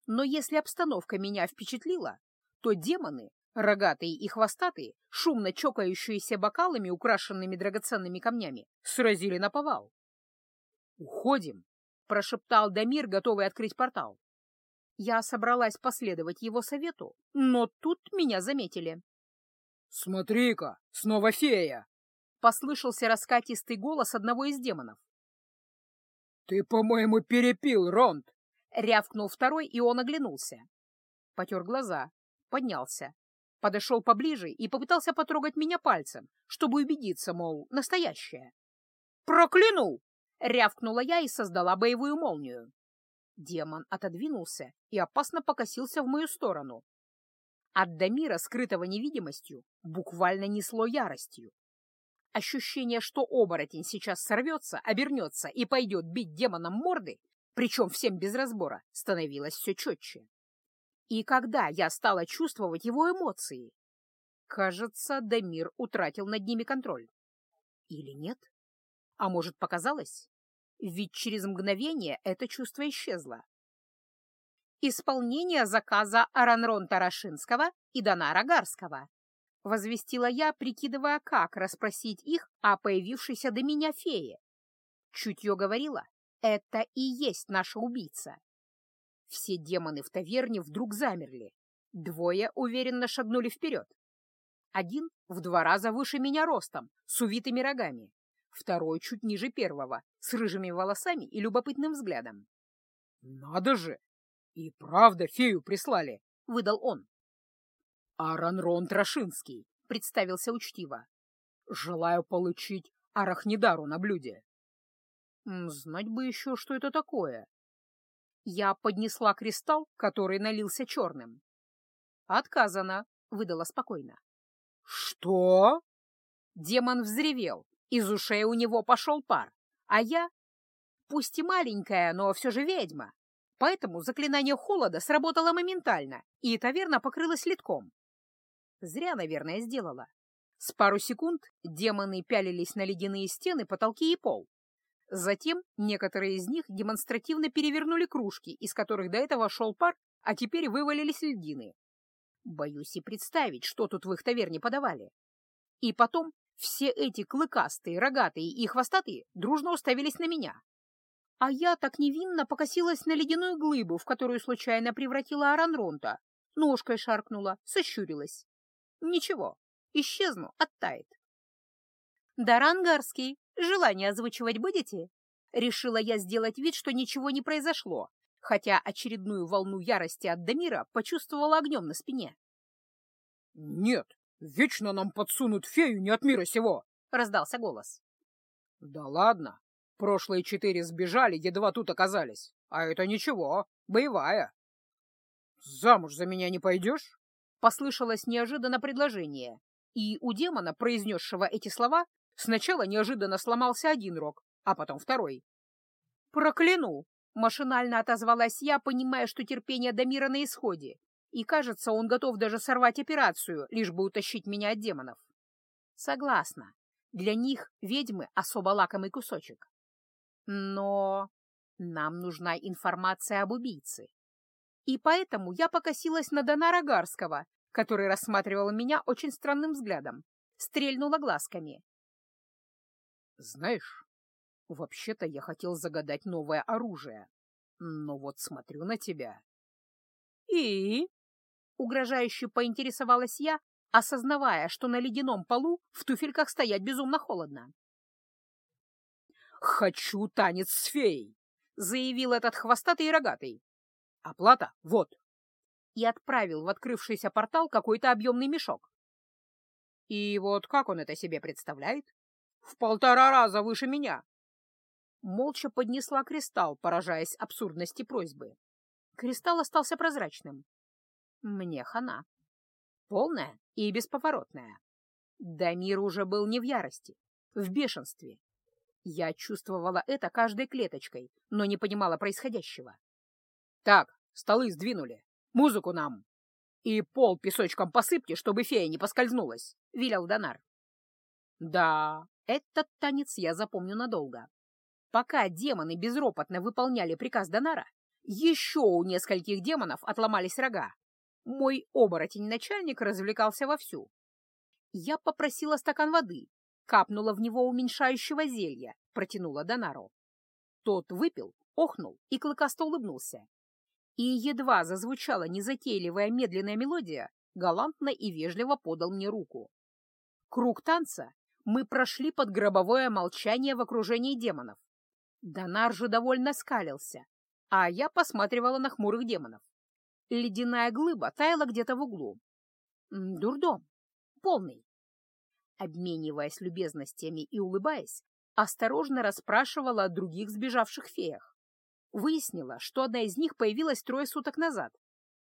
Но если обстановка меня впечатлила, то демоны, рогатые и хвостатые, шумно чокающиеся бокалами, украшенными драгоценными камнями, сразили на повал. «Уходим!» — прошептал Дамир, готовый открыть портал. Я собралась последовать его совету, но тут меня заметили. «Смотри-ка, снова фея!» — послышался раскатистый голос одного из демонов. «Ты, по-моему, перепил, Ронд!» — рявкнул второй, и он оглянулся. Потер глаза, поднялся, подошел поближе и попытался потрогать меня пальцем, чтобы убедиться, мол, настоящее. «Прокляну!» — рявкнула я и создала боевую молнию. Демон отодвинулся и опасно покосился в мою сторону. От Дамира, скрытого невидимостью, буквально несло яростью. Ощущение, что оборотень сейчас сорвется, обернется и пойдет бить демоном морды, причем всем без разбора, становилось все четче. И когда я стала чувствовать его эмоции? Кажется, Дамир утратил над ними контроль. Или нет? А может, показалось? ведь через мгновение это чувство исчезло. «Исполнение заказа Аранрон Тарашинского и Донара Гарского», — возвестила я, прикидывая, как расспросить их о появившейся до меня фее. Чутье говорила, это и есть наша убийца. Все демоны в таверне вдруг замерли. Двое уверенно шагнули вперед. Один в два раза выше меня ростом, с увитыми рогами второй чуть ниже первого, с рыжими волосами и любопытным взглядом. «Надо же! И правда фею прислали!» — выдал он. «Аранрон Трошинский», — представился учтиво. «Желаю получить арахнидару на блюде». «Знать бы еще, что это такое». Я поднесла кристалл, который налился черным. «Отказано», — выдала спокойно. «Что?» Демон взревел, из ушей у него пошел пар, а я, пусть и маленькая, но все же ведьма, поэтому заклинание холода сработало моментально, и таверна покрылась литком. Зря, наверное, сделала. С пару секунд демоны пялились на ледяные стены, потолки и пол. Затем некоторые из них демонстративно перевернули кружки, из которых до этого шел пар, а теперь вывалились льдины. Боюсь и представить, что тут в их таверне подавали. И потом все эти клыкастые, рогатые и хвостатые дружно уставились на меня. А я так невинно покосилась на ледяную глыбу, в которую случайно превратила Аранронта. Ножкой шаркнула, сощурилась. Ничего, исчезну, оттает. «Дарангарский, желание озвучивать будете?» Решила я сделать вид, что ничего не произошло, хотя очередную волну ярости от Дамира почувствовала огнем на спине. «Нет, Вечно нам подсунут фею не от мира сего!» — раздался голос. «Да ладно. Прошлые четыре сбежали, едва тут оказались. А это ничего, боевая». «Замуж за меня не пойдешь?» — послышалось неожиданно предложение. И у демона, произнесшего эти слова, сначала неожиданно сломался один рог, а потом второй. «Прокляну!» — машинально отозвалась я, понимая, что терпение Дамира на исходе, и, кажется, он готов даже сорвать операцию, лишь бы утащить меня от демонов. Согласна. Для них ведьмы особо лакомый кусочек. Но нам нужна информация об убийце. И поэтому я покосилась на Донара Гарского, который рассматривал меня очень странным взглядом, стрельнула глазками. Знаешь, вообще-то я хотел загадать новое оружие, но вот смотрю на тебя. И? Угрожающе поинтересовалась я, осознавая, что на ледяном полу в туфельках стоять безумно холодно. «Хочу танец с феей!» — заявил этот хвостатый и рогатый. «Оплата вот!» И отправил в открывшийся портал какой-то объемный мешок. И вот как он это себе представляет? В полтора раза выше меня. Молча поднесла кристалл, поражаясь абсурдности просьбы. Кристалл остался прозрачным. Мне хана. Полная и бесповоротная. Дамир уже был не в ярости, в бешенстве. Я чувствовала это каждой клеточкой, но не понимала происходящего. «Так, столы сдвинули. Музыку нам. И пол песочком посыпьте, чтобы фея не поскользнулась», — велел Донар. Да, этот танец я запомню надолго. Пока демоны безропотно выполняли приказ Донара, еще у нескольких демонов отломались рога, мой оборотень-начальник развлекался вовсю. Я попросила стакан воды, капнула в него уменьшающего зелья, протянула Донару. Тот выпил, охнул и клыкасто улыбнулся. И едва зазвучала незатейливая медленная мелодия, галантно и вежливо подал мне руку. Круг танца мы прошли под гробовое молчание в окружении демонов. Донар же довольно скалился, а я посматривала на хмурых демонов. Ледяная глыба таяла где-то в углу. Дурдом. Полный. Обмениваясь любезностями и улыбаясь, осторожно расспрашивала о других сбежавших феях. Выяснила, что одна из них появилась трое суток назад.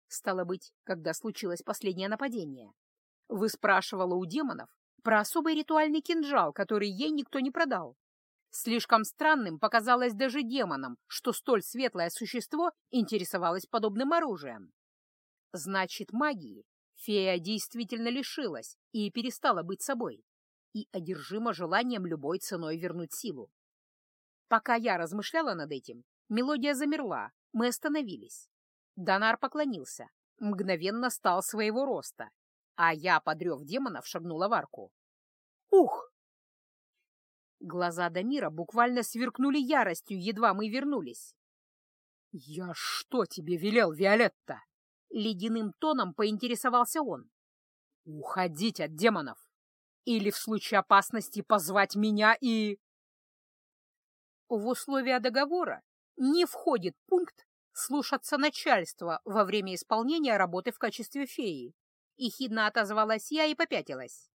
Стало быть, когда случилось последнее нападение. Выспрашивала у демонов про особый ритуальный кинжал, который ей никто не продал. Слишком странным показалось даже демонам, что столь светлое существо интересовалось подобным оружием. Значит, магии фея действительно лишилась и перестала быть собой, и одержима желанием любой ценой вернуть силу. Пока я размышляла над этим, мелодия замерла, мы остановились. Донар поклонился, мгновенно стал своего роста, а я, подрев демонов, шагнула в арку. Ух! Глаза Дамира буквально сверкнули яростью, едва мы вернулись. «Я что тебе велел, Виолетта?» Ледяным тоном поинтересовался он. «Уходить от демонов! Или в случае опасности позвать меня и...» В условия договора не входит пункт слушаться начальства во время исполнения работы в качестве феи. Ехидно отозвалась я и попятилась.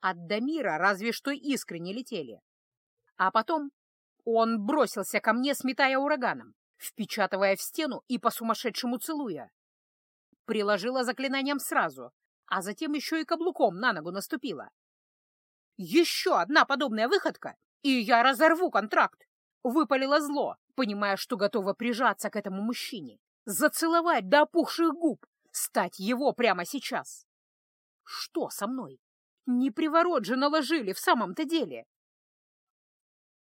От Дамира разве что искры не летели. А потом он бросился ко мне, сметая ураганом, впечатывая в стену и по-сумасшедшему целуя. Приложила заклинанием сразу, а затем еще и каблуком на ногу наступила. Еще одна подобная выходка, и я разорву контракт. Выпалила зло, понимая, что готова прижаться к этому мужчине, зацеловать до опухших губ, стать его прямо сейчас. Что со мной? Не приворот же наложили в самом-то деле.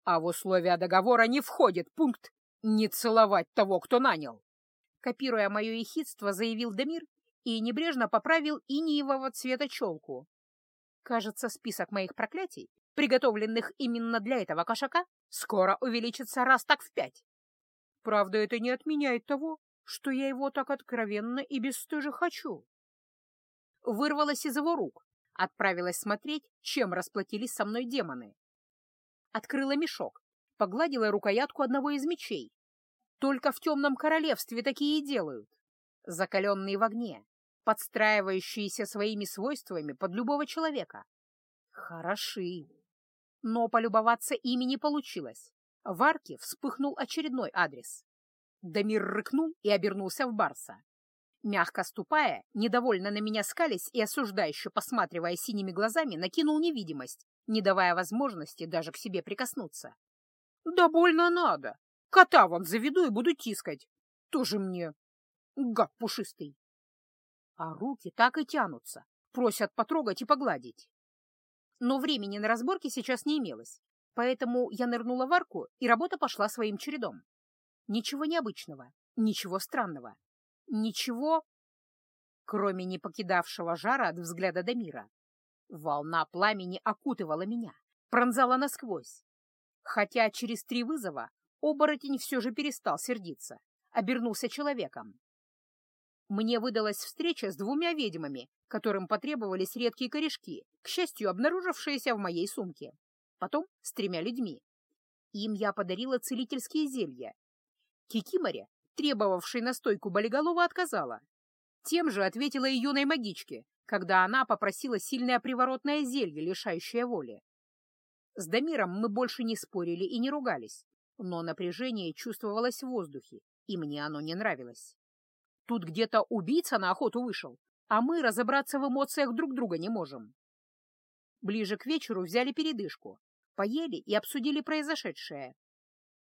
А в условия договора не входит пункт «не целовать того, кто нанял». Копируя мое ехидство, заявил Демир и небрежно поправил иниевого цвета челку. Кажется, список моих проклятий, приготовленных именно для этого кошака, скоро увеличится раз так в пять. Правда, это не отменяет того, что я его так откровенно и бесстыже хочу. Вырвалась из его рук, отправилась смотреть, чем расплатились со мной демоны. Открыла мешок, погладила рукоятку одного из мечей. Только в темном королевстве такие делают. Закаленные в огне, подстраивающиеся своими свойствами под любого человека. Хороши. Но полюбоваться ими не получилось. В арке вспыхнул очередной адрес. Дамир рыкнул и обернулся в Барса. Мягко ступая, недовольно на меня скались и осуждающе посматривая синими глазами, накинул невидимость, не давая возможности даже к себе прикоснуться. «Да больно надо! Кота вон заведу и буду тискать! Тоже мне гад пушистый!» А руки так и тянутся, просят потрогать и погладить. Но времени на разборки сейчас не имелось, поэтому я нырнула в арку, и работа пошла своим чередом. Ничего необычного, ничего странного, ничего, кроме не покидавшего жара от взгляда Дамира. Волна пламени окутывала меня, пронзала насквозь. Хотя через три вызова оборотень все же перестал сердиться, обернулся человеком. Мне выдалась встреча с двумя ведьмами, которым потребовались редкие корешки, к счастью, обнаружившиеся в моей сумке. Потом с тремя людьми. Им я подарила целительские зелья, Кикиморе, требовавшей настойку болиголова, отказала. Тем же ответила и юной магичке, когда она попросила сильное приворотное зелье, лишающее воли. С Дамиром мы больше не спорили и не ругались, но напряжение чувствовалось в воздухе, и мне оно не нравилось. Тут где-то убийца на охоту вышел, а мы разобраться в эмоциях друг друга не можем. Ближе к вечеру взяли передышку, поели и обсудили произошедшее.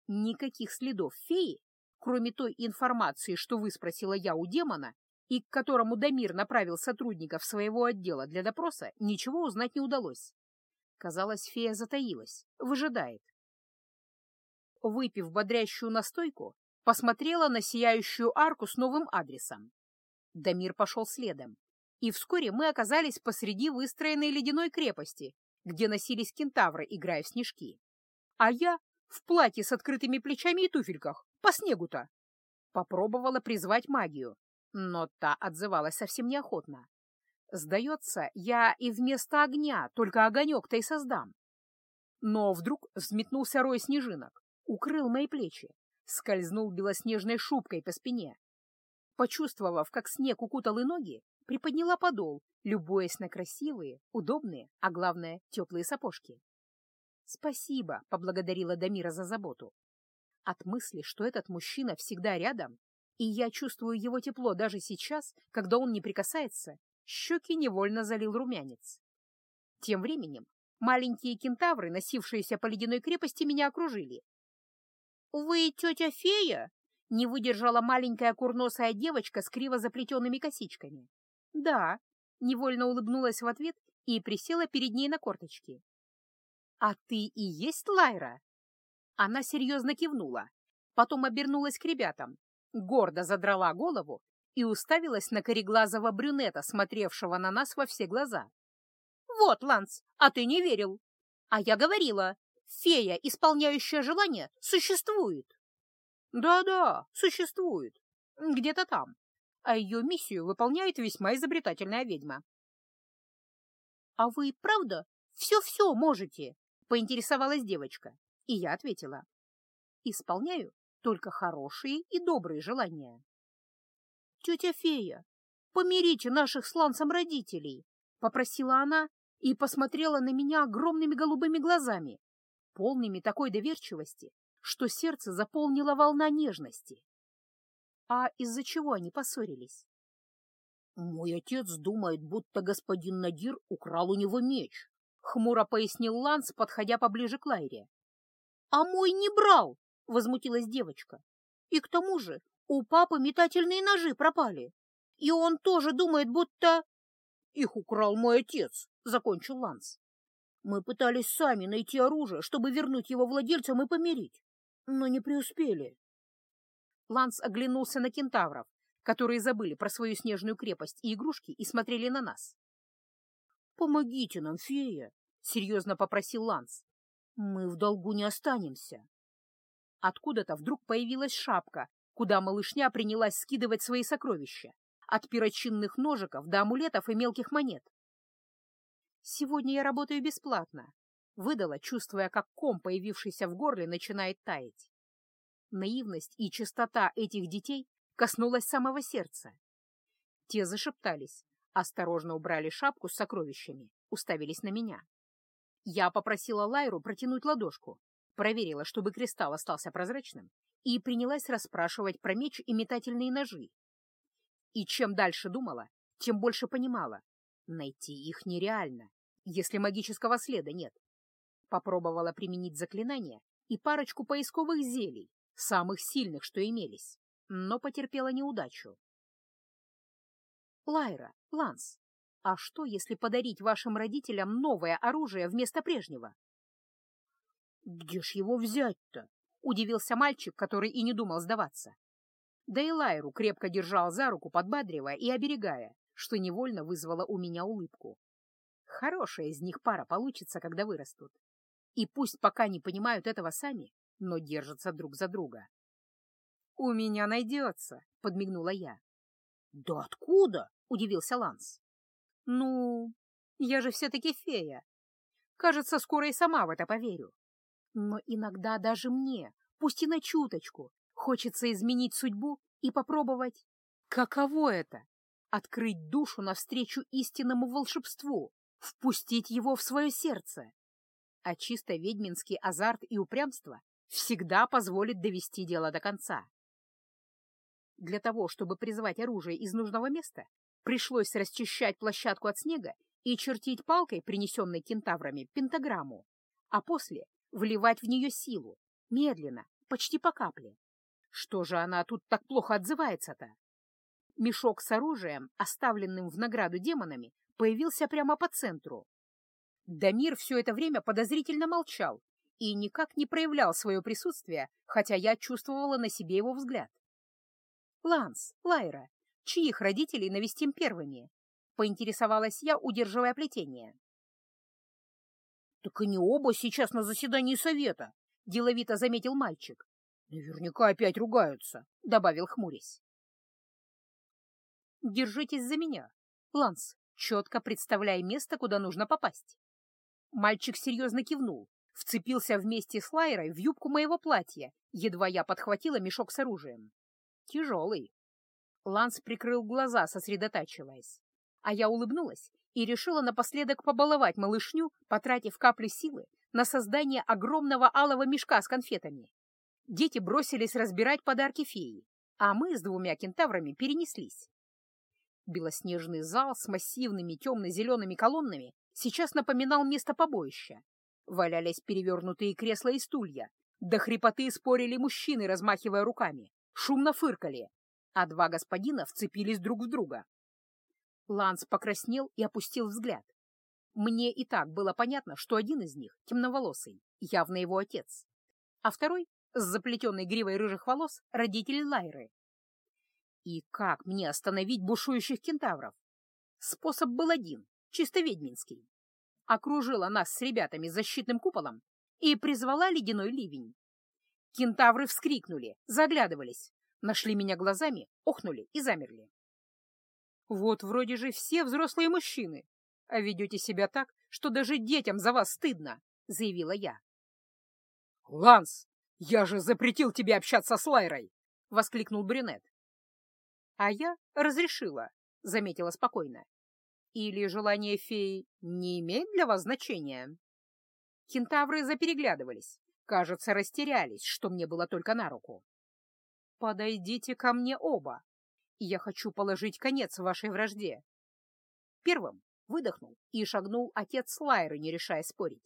Никаких следов феи Кроме той информации, что выспросила я у демона, и к которому Дамир направил сотрудников своего отдела для допроса, ничего узнать не удалось. Казалось, фея затаилась, выжидает. Выпив бодрящую настойку, посмотрела на сияющую арку с новым адресом. Дамир пошел следом, и вскоре мы оказались посреди выстроенной ледяной крепости, где носились кентавры, играя в снежки. А я в платье с открытыми плечами и туфельках, по снегу-то?» Попробовала призвать магию, но та отзывалась совсем неохотно. Сдается, я и вместо огня только огонек-то и создам. Но вдруг взметнулся рой снежинок, укрыл мои плечи, скользнул белоснежной шубкой по спине. Почувствовав, как снег укутал и ноги, приподняла подол, любуясь на красивые, удобные, а главное, теплые сапожки. «Спасибо», — поблагодарила Дамира за заботу. От мысли, что этот мужчина всегда рядом, и я чувствую его тепло даже сейчас, когда он не прикасается, щеки невольно залил румянец. Тем временем маленькие кентавры, носившиеся по ледяной крепости, меня окружили. «Вы тетя фея?» — не выдержала маленькая курносая девочка с криво заплетенными косичками. «Да», — невольно улыбнулась в ответ и присела перед ней на корточки. «А ты и есть Лайра?» Она серьезно кивнула, потом обернулась к ребятам, гордо задрала голову и уставилась на кореглазого брюнета, смотревшего на нас во все глаза. «Вот, Ланс, а ты не верил. А я говорила, фея, исполняющая желание, существует». «Да-да, существует. Где-то там. А ее миссию выполняет весьма изобретательная ведьма». «А вы, правда, все-все можете?» — поинтересовалась девочка. И я ответила. «Исполняю только хорошие и добрые желания». «Тетя Фея, помирите наших с Лансом родителей!» — попросила она и посмотрела на меня огромными голубыми глазами, полными такой доверчивости, что сердце заполнила волна нежности. А из-за чего они поссорились? «Мой отец думает, будто господин Надир украл у него меч», — хмуро пояснил Ланс, подходя поближе к Лайре. «А мой не брал!» — возмутилась девочка. «И к тому же у папы метательные ножи пропали, и он тоже думает, будто...» «Их украл мой отец», — закончил Ланс. «Мы пытались сами найти оружие, чтобы вернуть его владельцам и помирить, но не преуспели». Ланс оглянулся на кентавров, которые забыли про свою снежную крепость и игрушки и смотрели на нас. «Помогите нам, фея!» — серьезно попросил Ланс. «Мы в долгу не останемся». Откуда-то вдруг появилась шапка, куда малышня принялась скидывать свои сокровища, от перочинных ножиков до амулетов и мелких монет. «Сегодня я работаю бесплатно», — выдала, чувствуя, как ком, появившийся в горле, начинает таять. Наивность и чистота этих детей коснулась самого сердца. Те зашептались, осторожно убрали шапку с сокровищами, уставились на меня. Я попросила Лайру протянуть ладошку, проверила, чтобы кристалл остался прозрачным, и принялась расспрашивать про меч и метательные ножи. И чем дальше думала, тем больше понимала. Найти их нереально, если магического следа нет. Попробовала применить заклинание и парочку поисковых зелий, самых сильных, что имелись, но потерпела неудачу. Лайра, Ланс, а что, если подарить вашим родителям новое оружие вместо прежнего? Где ж его взять-то? — удивился мальчик, который и не думал сдаваться. Да и Лайру крепко держал за руку, подбадривая и оберегая, что невольно вызвало у меня улыбку. Хорошая из них пара получится, когда вырастут. И пусть пока не понимают этого сами, но держатся друг за друга. «У меня найдется», — подмигнула я. «Да откуда?» — удивился Ланс. «Ну, я же все-таки фея. Кажется, скоро и сама в это поверю. Но иногда даже мне, пусть и на чуточку, хочется изменить судьбу и попробовать, каково это — открыть душу навстречу истинному волшебству, впустить его в свое сердце. А чисто ведьминский азарт и упрямство всегда позволит довести дело до конца. Для того, чтобы призвать оружие из нужного места, пришлось расчищать площадку от снега и чертить палкой, принесенной кентаврами, пентаграмму, а после вливать в нее силу, медленно, почти по капле. Что же она тут так плохо отзывается-то? Мешок с оружием, оставленным в награду демонами, появился прямо по центру. Дамир все это время подозрительно молчал и никак не проявлял свое присутствие, хотя я чувствовала на себе его взгляд. «Ланс, Лайра, чьих родителей навестим первыми?» — поинтересовалась я, удерживая плетение. «Так они оба сейчас на заседании совета», — деловито заметил мальчик. Наверняка опять ругаются, — добавил хмурясь. Держитесь за меня, Ланс, четко представляя место, куда нужно попасть. Мальчик серьезно кивнул, вцепился вместе с Лайрой в юбку моего платья, едва я подхватила мешок с оружием. Тяжелый. Ланс прикрыл глаза, сосредотачиваясь. А я улыбнулась и решила напоследок побаловать малышню, потратив капли силы на создание огромного алого мешка с конфетами. Дети бросились разбирать подарки феи, а мы с двумя кентаврами перенеслись. Белоснежный зал с массивными темно-зелеными колоннами сейчас напоминал место побоища. Валялись перевернутые кресла и стулья. До хрипоты спорили мужчины, размахивая руками. Шумно фыркали, а два господина вцепились друг в друга. Ланс покраснел и опустил взгляд. Мне и так было понятно, что один из них, темноволосый, явно его отец, а второй, с заплетенной гривой рыжих волос, родитель Лайры. И как мне остановить бушующих кентавров? Способ был один, чисто ведьминский. Окружила нас с ребятами защитным куполом и призвала ледяной ливень. Кентавры вскрикнули, заглядывались, нашли меня глазами, охнули и замерли. Вот вроде же все взрослые мужчины, а ведете себя так, что даже детям за вас стыдно, заявила я. Ланс, я же запретил тебе общаться с Лайрой, воскликнул брюнет. А я разрешила, заметила спокойно. Или желание феи не имеет для вас значения? Кентавры запереглядывались, кажется, растерялись, что мне было только на руку. Подойдите ко мне оба. Я хочу положить конец вашей вражде. Первым выдохнул и шагнул отец Лайры, не решая спорить.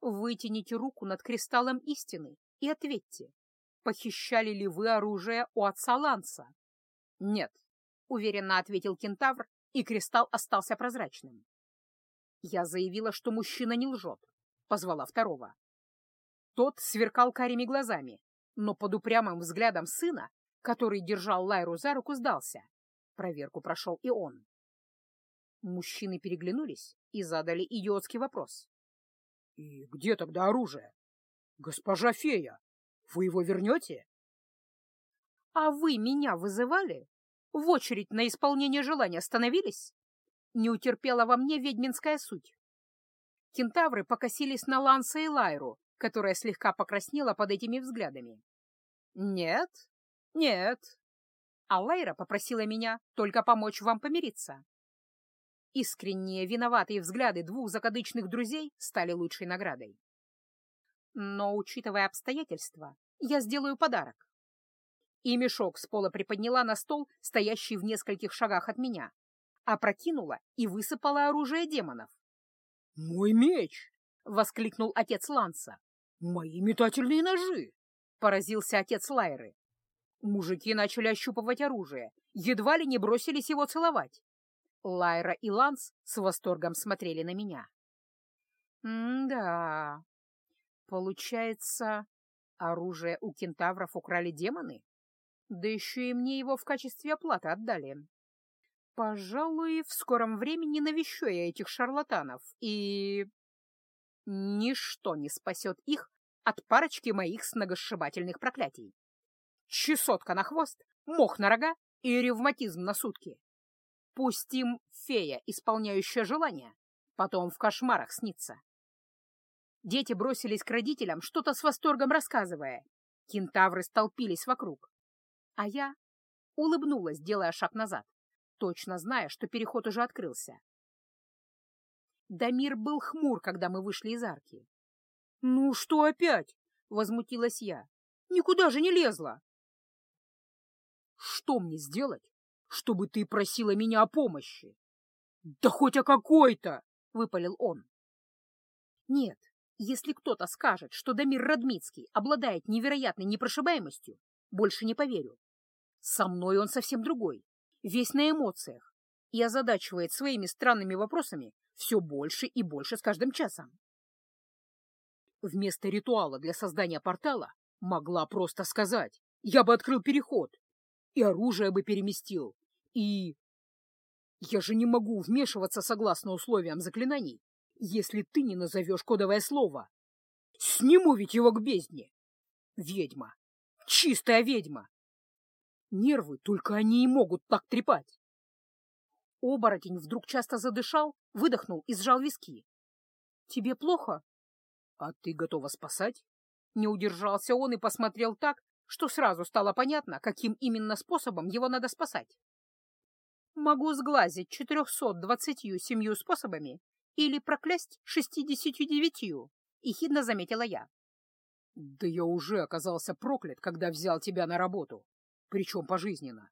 Вытяните руку над кристаллом истины и ответьте, похищали ли вы оружие у отца Ланса? Нет, уверенно ответил кентавр, и кристалл остался прозрачным. Я заявила, что мужчина не лжет, позвала второго. Тот сверкал карими глазами, но под упрямым взглядом сына, который держал Лайру за руку, сдался. Проверку прошел и он. Мужчины переглянулись и задали идиотский вопрос. — И где тогда оружие? Госпожа фея, вы его вернете? — А вы меня вызывали? В очередь на исполнение желания остановились? Не утерпела во мне ведьминская суть. Кентавры покосились на Ланса и Лайру, которая слегка покраснела под этими взглядами. «Нет, нет». А Лайра попросила меня только помочь вам помириться. Искренние виноватые взгляды двух закадычных друзей стали лучшей наградой. Но, учитывая обстоятельства, я сделаю подарок. И мешок с пола приподняла на стол, стоящий в нескольких шагах от меня, опрокинула и высыпала оружие демонов. «Мой меч!» — воскликнул отец Ланса. «Мои метательные ножи!» — поразился отец Лайры. Мужики начали ощупывать оружие, едва ли не бросились его целовать. Лайра и Ланс с восторгом смотрели на меня. «М-да, получается, оружие у кентавров украли демоны? Да еще и мне его в качестве оплаты отдали. Пожалуй, в скором времени навещу я этих шарлатанов и...» Ничто не спасет их от парочки моих сногосшибательных проклятий. Чесотка на хвост, мох на рога и ревматизм на сутки. Пусть им фея, исполняющая желания, потом в кошмарах снится. Дети бросились к родителям, что-то с восторгом рассказывая. Кентавры столпились вокруг. А я улыбнулась, делая шаг назад, точно зная, что переход уже открылся. Дамир был хмур, когда мы вышли из арки. — Ну что опять? — возмутилась я. — Никуда же не лезла. — Что мне сделать, чтобы ты просила меня о помощи? — Да хоть о какой-то! — выпалил он. — Нет, если кто-то скажет, что Дамир Радмицкий обладает невероятной непрошибаемостью, больше не поверю. Со мной он совсем другой, весь на эмоциях, и озадачивает своими странными вопросами все больше и больше с каждым часом. Вместо ритуала для создания портала могла просто сказать «Я бы открыл переход, и оружие бы переместил, и...» «Я же не могу вмешиваться согласно условиям заклинаний, если ты не назовешь кодовое слово. Сниму ведь его к бездне!» Ведьма. Чистая ведьма. Нервы только они и могут так трепать. Оборотень вдруг часто задышал, выдохнул и сжал виски. «Тебе плохо?» «А ты готова спасать?» Не удержался он и посмотрел так, что сразу стало понятно, каким именно способом его надо спасать. «Могу сглазить четырехсот двадцатью семью способами или проклясть шестидесятью девятью», — ехидно заметила я. «Да я уже оказался проклят, когда взял тебя на работу, причем пожизненно.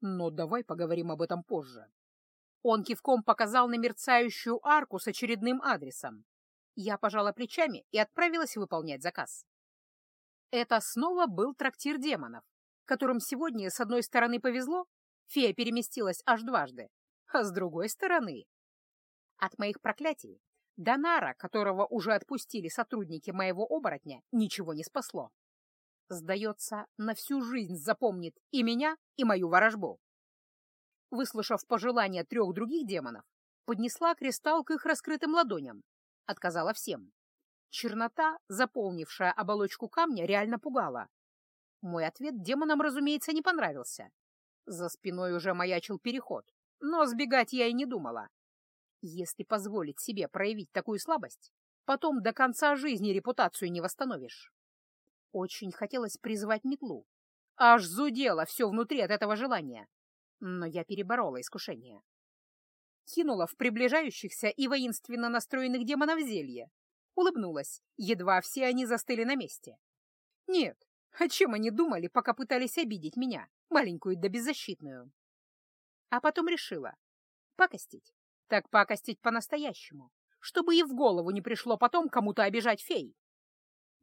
Но давай поговорим об этом позже». Он кивком показал на мерцающую арку с очередным адресом. Я пожала плечами и отправилась выполнять заказ. Это снова был трактир демонов, которым сегодня с одной стороны повезло, фея переместилась аж дважды, а с другой стороны... От моих проклятий Донара, которого уже отпустили сотрудники моего оборотня, ничего не спасло. Сдается, на всю жизнь запомнит и меня, и мою ворожбу. Выслушав пожелания трех других демонов, поднесла кристалл к их раскрытым ладоням, отказала всем. Чернота, заполнившая оболочку камня, реально пугала. Мой ответ демонам, разумеется, не понравился. За спиной уже маячил переход, но сбегать я и не думала. Если позволить себе проявить такую слабость, потом до конца жизни репутацию не восстановишь. Очень хотелось призвать метлу. Аж зудело все внутри от этого желания. Но я переборола искушение. Кинула в приближающихся и воинственно настроенных демонов зелье. Улыбнулась, едва все они застыли на месте. Нет, о чем они думали, пока пытались обидеть меня, маленькую да беззащитную? А потом решила. Пакостить. Так пакостить по-настоящему, чтобы и в голову не пришло потом кому-то обижать фей.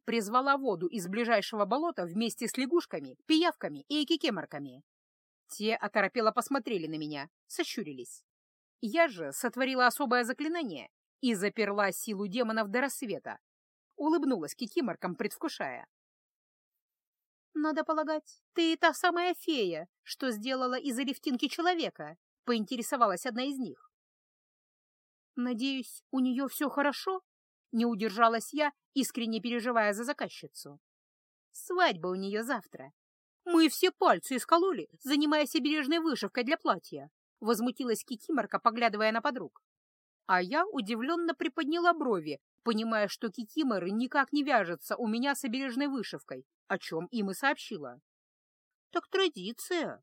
Призвала воду из ближайшего болота вместе с лягушками, пиявками и кикеморками. Те оторопело посмотрели на меня, сощурились. Я же сотворила особое заклинание и заперла силу демонов до рассвета. Улыбнулась кикиморкам, предвкушая. «Надо полагать, ты та самая фея, что сделала из Алевтинки человека», — поинтересовалась одна из них. «Надеюсь, у нее все хорошо?» — не удержалась я, искренне переживая за заказчицу. «Свадьба у нее завтра. Мы все пальцы искололи, занимаясь обережной вышивкой для платья», — возмутилась Кикиморка, поглядывая на подруг. А я удивленно приподняла брови, понимая, что кикиморы никак не вяжутся у меня с обережной вышивкой, о чем им и сообщила. «Так традиция!»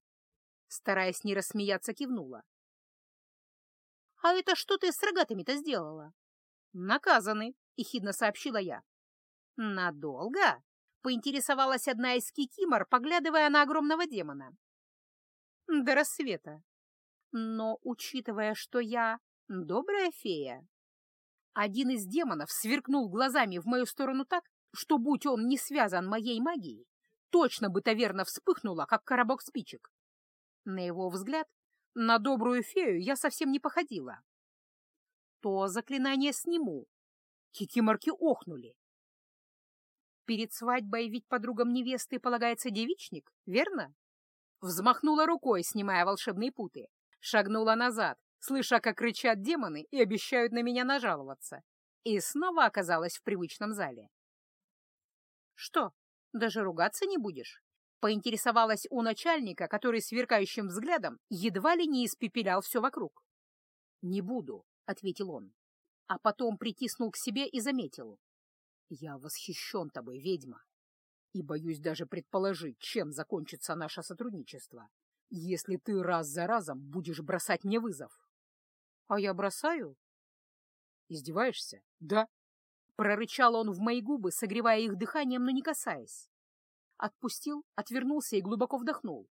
Стараясь не рассмеяться, кивнула. «А это что ты с рогатами-то сделала?» «Наказаны», — ехидно сообщила я. «Надолго?» — поинтересовалась одна из кикимор, поглядывая на огромного демона. «До рассвета. Но, учитывая, что я добрая фея...» Один из демонов сверкнул глазами в мою сторону так, что, будь он не связан моей магией, точно бы таверна вспыхнула, как коробок спичек. На его взгляд, на добрую фею я совсем не походила. То заклинание сниму. Кикиморки охнули. Перед свадьбой ведь подругам невесты полагается девичник, верно? Взмахнула рукой, снимая волшебные путы. Шагнула назад, слыша, как рычат демоны и обещают на меня нажаловаться. И снова оказалась в привычном зале. Что, даже ругаться не будешь? Поинтересовалась у начальника, который сверкающим взглядом едва ли не испепелял все вокруг. «Не буду», — ответил он, а потом притиснул к себе и заметил. «Я восхищен тобой, ведьма, и боюсь даже предположить, чем закончится наше сотрудничество, если ты раз за разом будешь бросать мне вызов». «А я бросаю?» «Издеваешься?» «Да». Прорычал он в мои губы, согревая их дыханием, но не касаясь. Отпустил, отвернулся и глубоко вдохнул.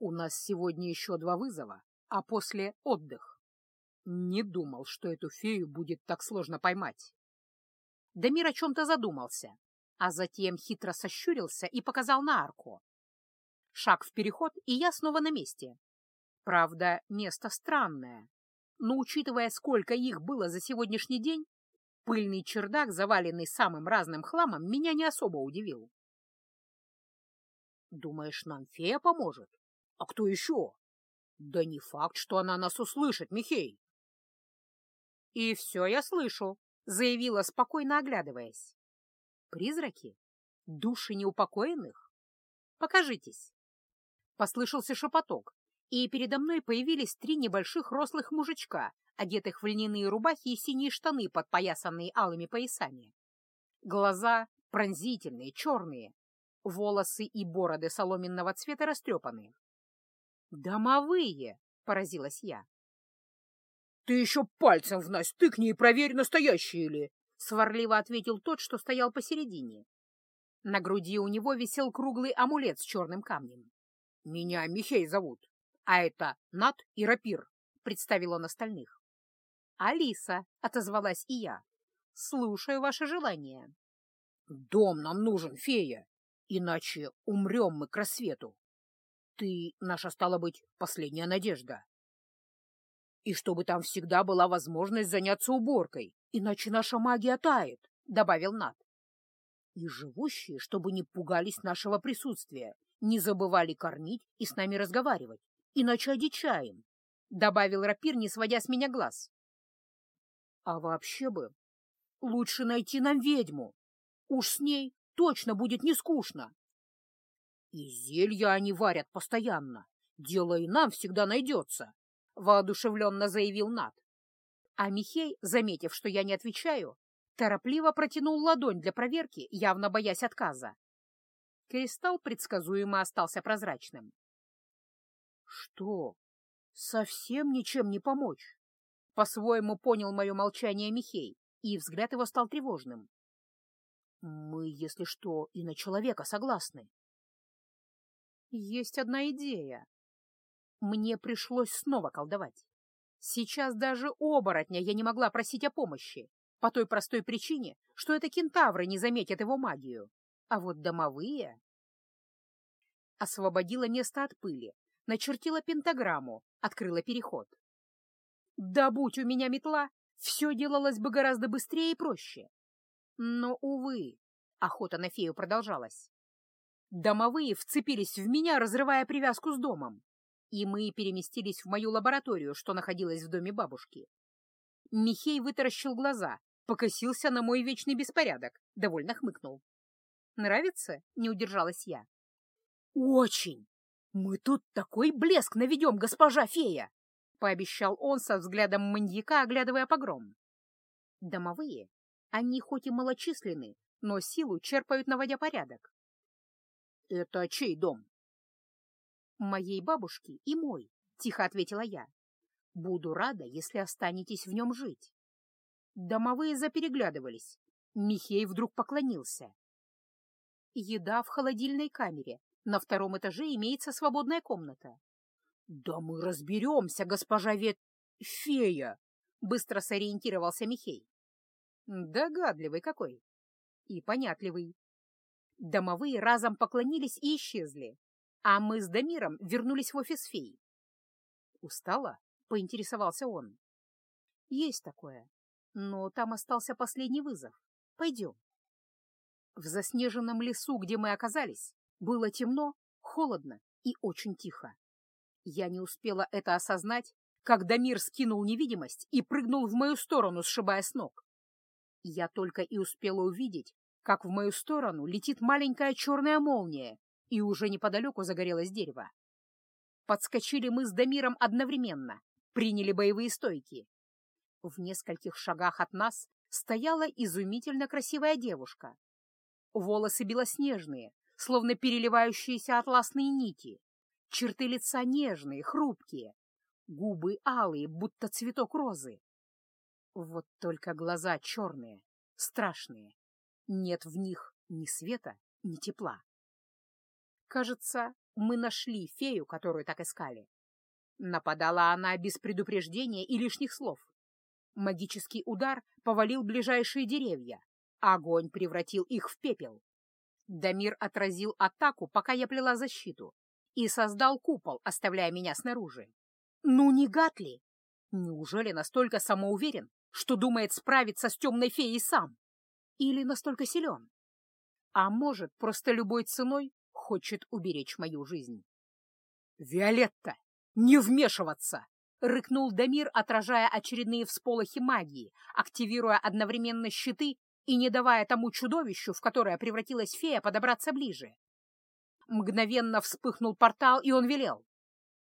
У нас сегодня еще два вызова, а после — отдых. Не думал, что эту фею будет так сложно поймать. Дамир о чем-то задумался, а затем хитро сощурился и показал на арку. Шаг в переход, и я снова на месте. Правда, место странное, но, учитывая, сколько их было за сегодняшний день, пыльный чердак, заваленный самым разным хламом, меня не особо удивил. Думаешь, нам фея поможет? А кто еще? Да не факт, что она нас услышит, Михей. И все я слышу, заявила, спокойно оглядываясь. Призраки? Души неупокоенных? Покажитесь. Послышался шепоток, и передо мной появились три небольших рослых мужичка, одетых в льняные рубахи и синие штаны, подпоясанные алыми поясами. Глаза пронзительные, черные, волосы и бороды соломенного цвета растрепаны. «Домовые!» — поразилась я. «Ты еще пальцем в нас тыкни и проверь, настоящие ли!» — сварливо ответил тот, что стоял посередине. На груди у него висел круглый амулет с черным камнем. «Меня Михей зовут, а это Нат и Рапир», — представил он остальных. «Алиса», — отозвалась и я, — «слушаю ваше желание». «Дом нам нужен, фея, иначе умрем мы к рассвету. Ты наша, стала быть, последняя надежда. И чтобы там всегда была возможность заняться уборкой, иначе наша магия тает», — добавил Нат. «И живущие, чтобы не пугались нашего присутствия, не забывали кормить и с нами разговаривать, иначе одичаем», — добавил Рапир, не сводя с меня глаз. «А вообще бы лучше найти нам ведьму. Уж с ней точно будет не скучно. И зелья они варят постоянно. Дело и нам всегда найдется», — воодушевленно заявил Над. А Михей, заметив, что я не отвечаю, торопливо протянул ладонь для проверки, явно боясь отказа. Кристалл предсказуемо остался прозрачным. «Что? Совсем ничем не помочь?» По-своему понял мое молчание Михей, и взгляд его стал тревожным. «Мы, если что, и на человека согласны». «Есть одна идея. Мне пришлось снова колдовать. Сейчас даже оборотня я не могла просить о помощи, по той простой причине, что это кентавры не заметят его магию. А вот домовые... Освободила место от пыли, начертила пентаграмму, открыла переход. Да будь у меня метла, все делалось бы гораздо быстрее и проще. Но, увы, охота на фею продолжалась. Домовые вцепились в меня, разрывая привязку с домом, и мы переместились в мою лабораторию, что находилась в доме бабушки. Михей вытаращил глаза, покосился на мой вечный беспорядок, довольно хмыкнул. «Нравится?» — не удержалась я. «Очень! Мы тут такой блеск наведем, госпожа фея!» — пообещал он со взглядом маньяка, оглядывая погром. Домовые, они хоть и малочисленны, но силу черпают, наводя порядок. — Это чей дом? — Моей бабушки и мой, — тихо ответила я. — Буду рада, если останетесь в нем жить. Домовые запереглядывались. Михей вдруг поклонился. Еда в холодильной камере. На втором этаже имеется свободная комната. — Да мы разберемся, госпожа Вет... фея! — быстро сориентировался Михей. Догадливый какой. И понятливый. Домовые разом поклонились и исчезли, а мы с Дамиром вернулись в офис феи. «Устала?» — поинтересовался он. «Есть такое. Но там остался последний вызов. Пойдем. В заснеженном лесу, где мы оказались, было темно, холодно и очень тихо. Я не успела это осознать, когда мир скинул невидимость и прыгнул в мою сторону, сшибая с ног. Я только и успела увидеть, как в мою сторону летит маленькая черная молния, и уже неподалеку загорелось дерево. Подскочили мы с Дамиром одновременно, приняли боевые стойки. В нескольких шагах от нас стояла изумительно красивая девушка. Волосы белоснежные, словно переливающиеся атласные нити. Черты лица нежные, хрупкие. Губы алые, будто цветок розы. Вот только глаза черные, страшные. Нет в них ни света, ни тепла. Кажется, мы нашли фею, которую так искали. Нападала она без предупреждения и лишних слов. Магический удар повалил ближайшие деревья. Огонь превратил их в пепел. Дамир отразил атаку, пока я плела защиту, и создал купол, оставляя меня снаружи. Ну не гад ли? Неужели настолько самоуверен, что думает справиться с темной феей сам? Или настолько силен? А может, просто любой ценой хочет уберечь мою жизнь? «Виолетта, не вмешиваться!» — рыкнул Дамир, отражая очередные всполохи магии, активируя одновременно щиты и не давая тому чудовищу, в которое превратилась фея, подобраться ближе. Мгновенно вспыхнул портал, и он велел.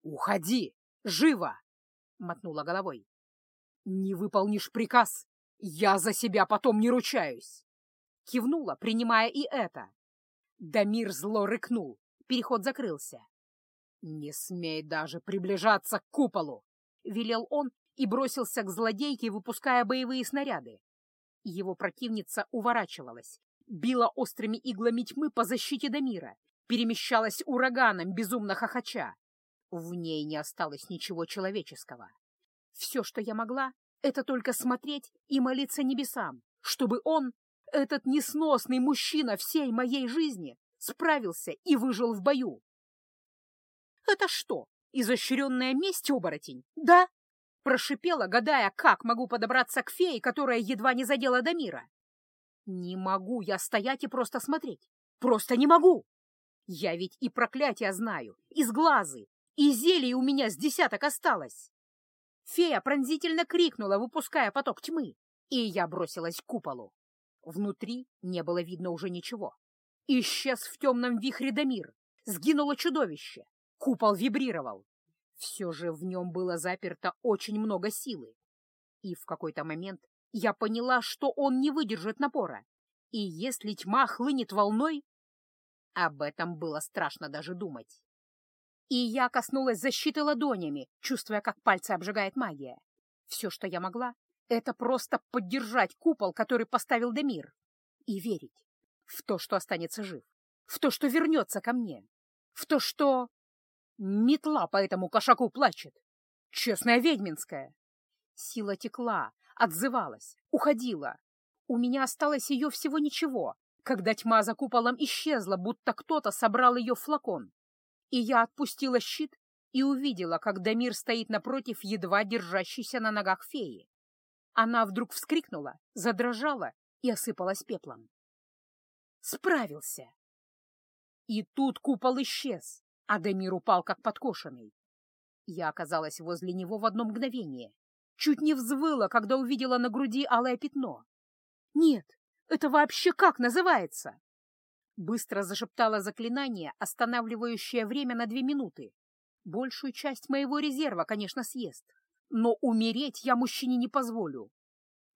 «Уходи! Живо!» — мотнула головой. «Не выполнишь приказ, я за себя потом не ручаюсь!» Кивнула, принимая и это. Дамир зло рыкнул, переход закрылся. «Не смей даже приближаться к куполу!» — велел он и бросился к злодейке, выпуская боевые снаряды. Его противница уворачивалась, била острыми иглами тьмы по защите Дамира, перемещалась ураганом, безумно хохоча. В ней не осталось ничего человеческого. Все, что я могла, это только смотреть и молиться небесам, чтобы он, этот несносный мужчина всей моей жизни, справился и выжил в бою. «Это что, изощренная месть, оборотень? Да?» Прошипела, гадая, как могу подобраться к фее, которая едва не задела Дамира. Не могу я стоять и просто смотреть. Просто не могу. Я ведь и проклятия знаю, и сглазы, и зелий у меня с десяток осталось. Фея пронзительно крикнула, выпуская поток тьмы, и я бросилась к куполу. Внутри не было видно уже ничего. Исчез в темном вихре Дамир, сгинуло чудовище. Купол вибрировал. Все же в нем было заперто очень много силы. И в какой-то момент я поняла, что он не выдержит напора. И если тьма хлынет волной... Об этом было страшно даже думать. И я коснулась защиты ладонями, чувствуя, как пальцы обжигает магия. Все, что я могла, это просто поддержать купол, который поставил Демир, и верить в то, что останется жив, в то, что вернется ко мне, в то, что... Метла по этому кошаку плачет. Честная ведьминская. Сила текла, отзывалась, уходила. У меня осталось ее всего ничего, когда тьма за куполом исчезла, будто кто-то собрал ее в флакон. И я отпустила щит и увидела, как Дамир стоит напротив едва держащейся на ногах феи. Она вдруг вскрикнула, задрожала и осыпалась пеплом. Справился. И тут купол исчез. Адемир упал, как подкошенный. Я оказалась возле него в одно мгновение. Чуть не взвыла, когда увидела на груди алое пятно. «Нет, это вообще как называется?» Быстро зашептала заклинание, останавливающее время на две минуты. Большую часть моего резерва, конечно, съест. Но умереть я мужчине не позволю.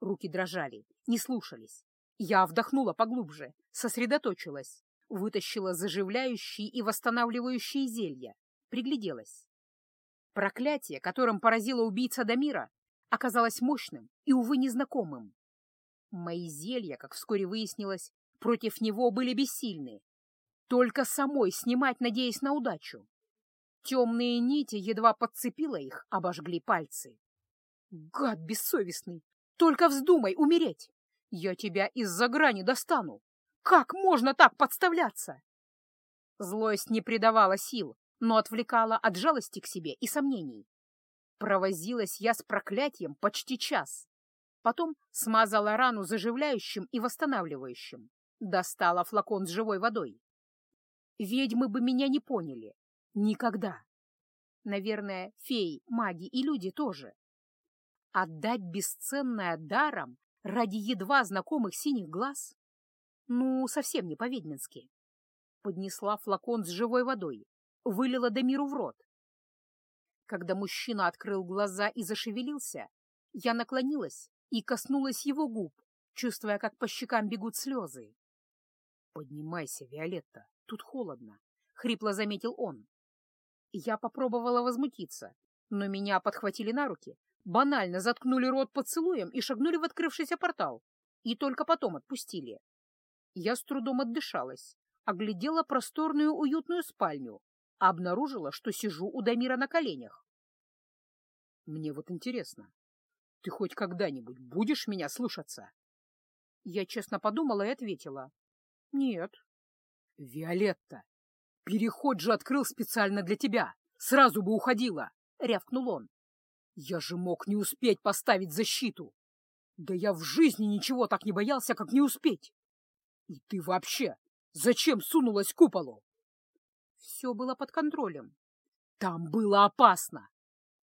Руки дрожали, не слушались. Я вдохнула поглубже, сосредоточилась вытащила заживляющие и восстанавливающие зелья, пригляделась. Проклятие, которым поразила убийца Дамира, оказалось мощным и, увы, незнакомым. Мои зелья, как вскоре выяснилось, против него были бессильны. Только самой снимать, надеясь на удачу. Темные нити едва подцепила их, обожгли пальцы. Гад бессовестный! Только вздумай умереть! Я тебя из-за грани достану! Как можно так подставляться? Злость не придавала сил, но отвлекала от жалости к себе и сомнений. Провозилась я с проклятием почти час. Потом смазала рану заживляющим и восстанавливающим. Достала флакон с живой водой. Ведьмы бы меня не поняли. Никогда. Наверное, феи, маги и люди тоже. Отдать бесценное даром ради едва знакомых синих глаз? Ну, совсем не по-ведьмински. Поднесла флакон с живой водой, вылила Дамиру в рот. Когда мужчина открыл глаза и зашевелился, я наклонилась и коснулась его губ, чувствуя, как по щекам бегут слезы. «Поднимайся, Виолетта, тут холодно», — хрипло заметил он. Я попробовала возмутиться, но меня подхватили на руки, банально заткнули рот поцелуем и шагнули в открывшийся портал, и только потом отпустили. Я с трудом отдышалась, оглядела просторную уютную спальню, обнаружила, что сижу у Дамира на коленях. Мне вот интересно, ты хоть когда-нибудь будешь меня слушаться? Я честно подумала и ответила. Нет. Виолетта, переход же открыл специально для тебя. Сразу бы уходила, — рявкнул он. Я же мог не успеть поставить защиту. Да я в жизни ничего так не боялся, как не успеть. И ты вообще зачем сунулась к куполу? Все было под контролем. Там было опасно.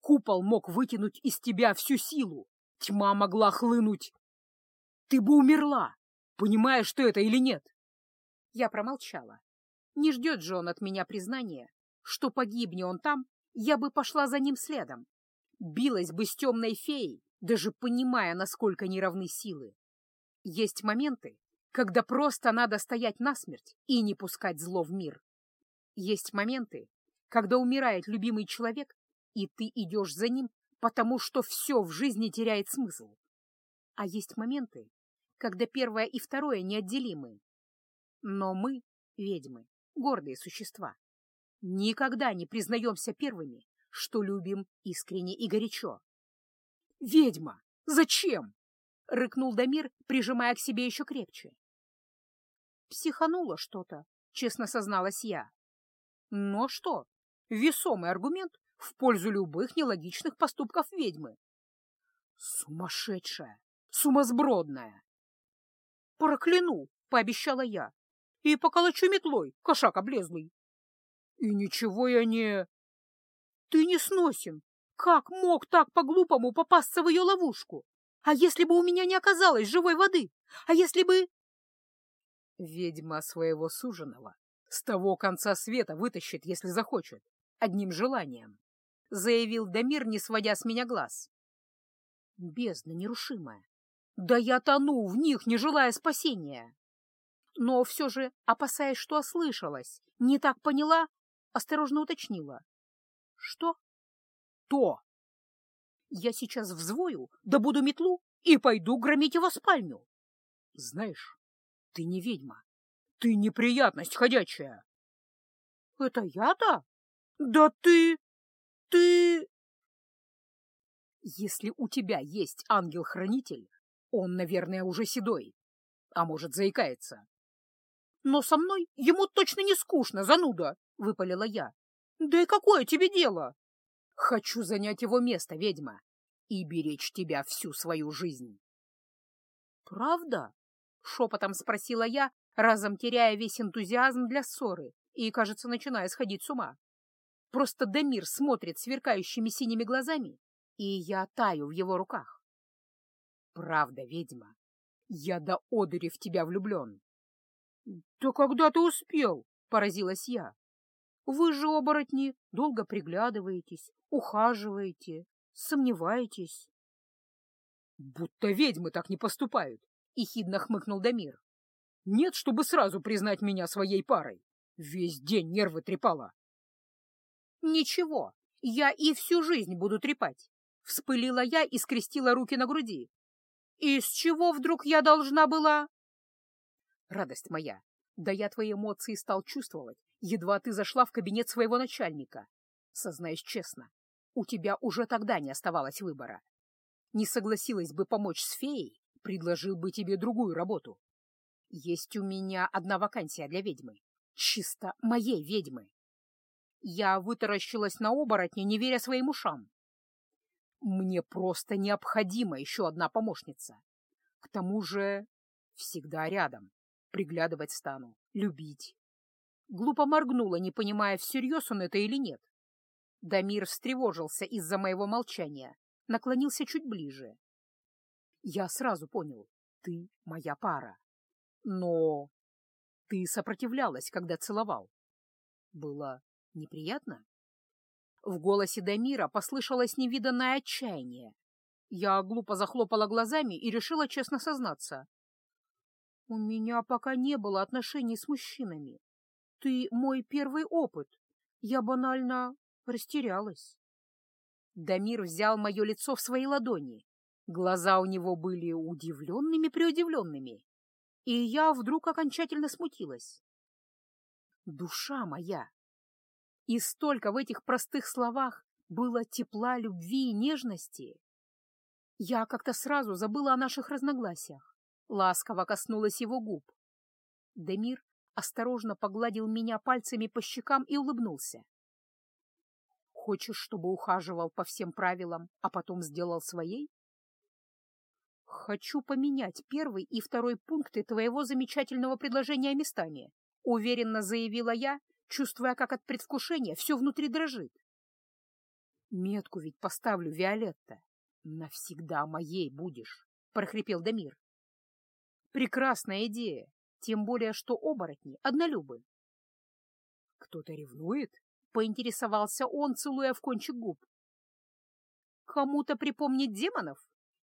Купол мог вытянуть из тебя всю силу. Тьма могла хлынуть. Ты бы умерла. Понимаешь ты это или нет? Я промолчала. Не ждет же он от меня признания, что погибни он там, я бы пошла за ним следом. Билась бы с темной феей, даже понимая, насколько неравны силы. Есть моменты, когда просто надо стоять насмерть и не пускать зло в мир. Есть моменты, когда умирает любимый человек, и ты идешь за ним, потому что все в жизни теряет смысл. А есть моменты, когда первое и второе неотделимы. Но мы, ведьмы, гордые существа, никогда не признаемся первыми, что любим искренне и горячо. «Ведьма! Зачем?» — рыкнул Дамир, прижимая к себе еще крепче. «Психануло что-то», — честно созналась я. «Но что? Весомый аргумент в пользу любых нелогичных поступков ведьмы». «Сумасшедшая! Сумасбродная!» «Прокляну!» — пообещала я. «И поколочу метлой, кошак облезлый!» «И ничего я не...» «Ты не сносен! Как мог так по-глупому попасться в ее ловушку? А если бы у меня не оказалось живой воды? А если бы...» Ведьма своего суженого с того конца света вытащит, если захочет, одним желанием, — заявил Дамир, не сводя с меня глаз. Бездна нерушимая. Да я тону в них, не желая спасения. Но все же, опасаясь, что ослышалась, не так поняла, осторожно уточнила. Что? То. Я сейчас взвою, да буду метлу и пойду громить его спальню. Знаешь, ты не ведьма. Ты неприятность ходячая. Это я-то? Да ты... ты... Если у тебя есть ангел-хранитель, он, наверное, уже седой, а может, заикается. Но со мной ему точно не скучно, зануда, — выпалила я. Да и какое тебе дело? Хочу занять его место, ведьма, и беречь тебя всю свою жизнь. Правда? — шепотом спросила я, разом теряя весь энтузиазм для ссоры и, кажется, начиная сходить с ума. Просто Дамир смотрит сверкающими синими глазами, и я таю в его руках. Правда, ведьма, я до одури в тебя влюблен. — Да когда ты успел? — поразилась я. — Вы же, оборотни, долго приглядываетесь, ухаживаете, сомневаетесь. — Будто ведьмы так не поступают, — ехидно хмыкнул Дамир. — Нет, чтобы сразу признать меня своей парой. Весь день нервы трепала. — Ничего, я и всю жизнь буду трепать. Вспылила я и скрестила руки на груди. И с чего вдруг я должна была? Радость моя, да я твои эмоции стал чувствовать, едва ты зашла в кабинет своего начальника. Сознаюсь честно, у тебя уже тогда не оставалось выбора. Не согласилась бы помочь с феей, предложил бы тебе другую работу. Есть у меня одна вакансия для ведьмы. Чисто моей ведьмы. Я вытаращилась на оборотня, не веря своим ушам. Мне просто необходима еще одна помощница. К тому же всегда рядом. Приглядывать стану, любить. Глупо моргнула, не понимая, всерьез он это или нет. Дамир встревожился из-за моего молчания, наклонился чуть ближе. Я сразу понял, ты моя пара. Но ты сопротивлялась, когда целовал. Было неприятно? В голосе Дамира послышалось невиданное отчаяние. Я глупо захлопала глазами и решила честно сознаться. «У меня пока не было отношений с мужчинами. Ты мой первый опыт. Я банально растерялась». Дамир взял мое лицо в свои ладони. Глаза у него были удивленными-преудивленными. И я вдруг окончательно смутилась. «Душа моя, и столько в этих простых словах было тепла, любви и нежности. Я как-то сразу забыла о наших разногласиях, ласково коснулась его губ. Демир осторожно погладил меня пальцами по щекам и улыбнулся. «Хочешь, чтобы ухаживал по всем правилам, а потом сделал своей?» «Хочу поменять первый и второй пункты твоего замечательного предложения местами», — уверенно заявила я, чувствуя, как от предвкушения все внутри дрожит. «Метку ведь поставлю, Виолетта. Навсегда моей будешь», — прохрипел Дамир. Прекрасная идея, тем более, что оборотни однолюбы. Кто-то ревнует? Поинтересовался он, целуя в кончик губ. Кому-то припомнить демонов?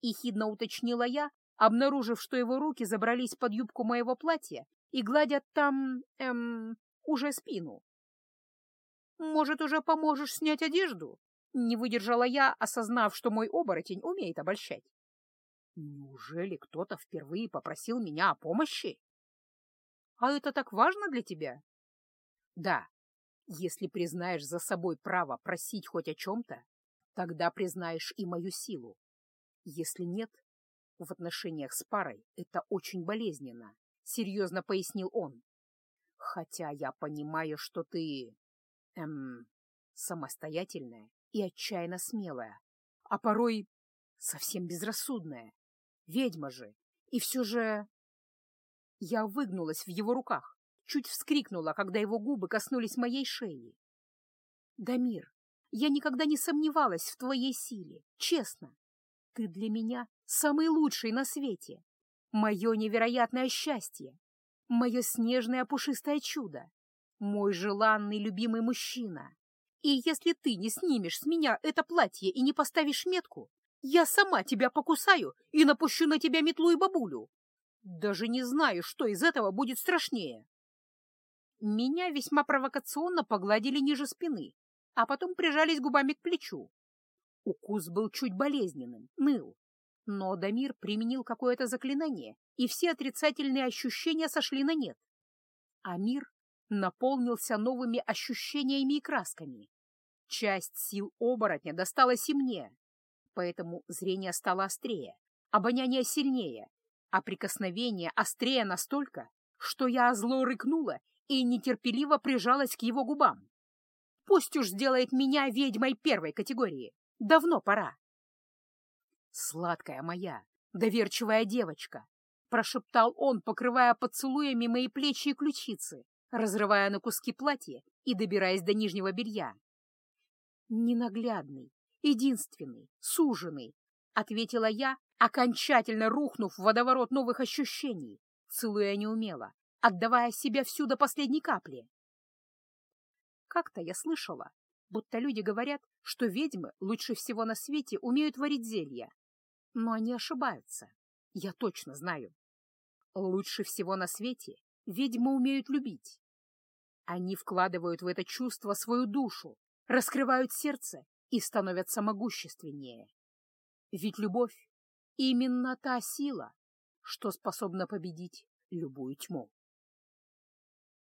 Ехидно уточнила я, обнаружив, что его руки забрались под юбку моего платья и гладят там, эм, уже спину. «Может, уже поможешь снять одежду?» Не выдержала я, осознав, что мой оборотень умеет обольщать. Неужели кто-то впервые попросил меня о помощи? А это так важно для тебя? Да. Если признаешь за собой право просить хоть о чем-то, тогда признаешь и мою силу. Если нет, в отношениях с парой это очень болезненно, — серьезно пояснил он. Хотя я понимаю, что ты... эм... самостоятельная и отчаянно смелая, а порой совсем безрассудная. Ведьма же. И все же... Я выгнулась в его руках, чуть вскрикнула, когда его губы коснулись моей шеи. «Дамир, я никогда не сомневалась в твоей силе, честно. Ты для меня самый лучший на свете, мое невероятное счастье, мое снежное пушистое чудо, мой желанный любимый мужчина. И если ты не снимешь с меня это платье и не поставишь метку, я сама тебя покусаю и напущу на тебя метлу и бабулю. Даже не знаю, что из этого будет страшнее. Меня весьма провокационно погладили ниже спины, а потом прижались губами к плечу. Укус был чуть болезненным, ныл. Но Дамир применил какое-то заклинание, и все отрицательные ощущения сошли на нет. А мир наполнился новыми ощущениями и красками. Часть сил оборотня досталась и мне, поэтому зрение стало острее, обоняние сильнее, а прикосновение острее настолько, что я зло рыкнула и нетерпеливо прижалась к его губам. Пусть уж сделает меня ведьмой первой категории. Давно пора. «Сладкая моя, доверчивая девочка!» — прошептал он, покрывая поцелуями мои плечи и ключицы, разрывая на куски платья и добираясь до нижнего белья. «Ненаглядный, единственный, суженый», — ответила я, окончательно рухнув в водоворот новых ощущений, целуя неумело, отдавая себя всю до последней капли. Как-то я слышала, будто люди говорят, что ведьмы лучше всего на свете умеют варить зелья. Но они ошибаются. Я точно знаю. Лучше всего на свете ведьмы умеют любить. Они вкладывают в это чувство свою душу, раскрывают сердце и становятся могущественнее. Ведь любовь — именно та сила, что способна победить любую тьму.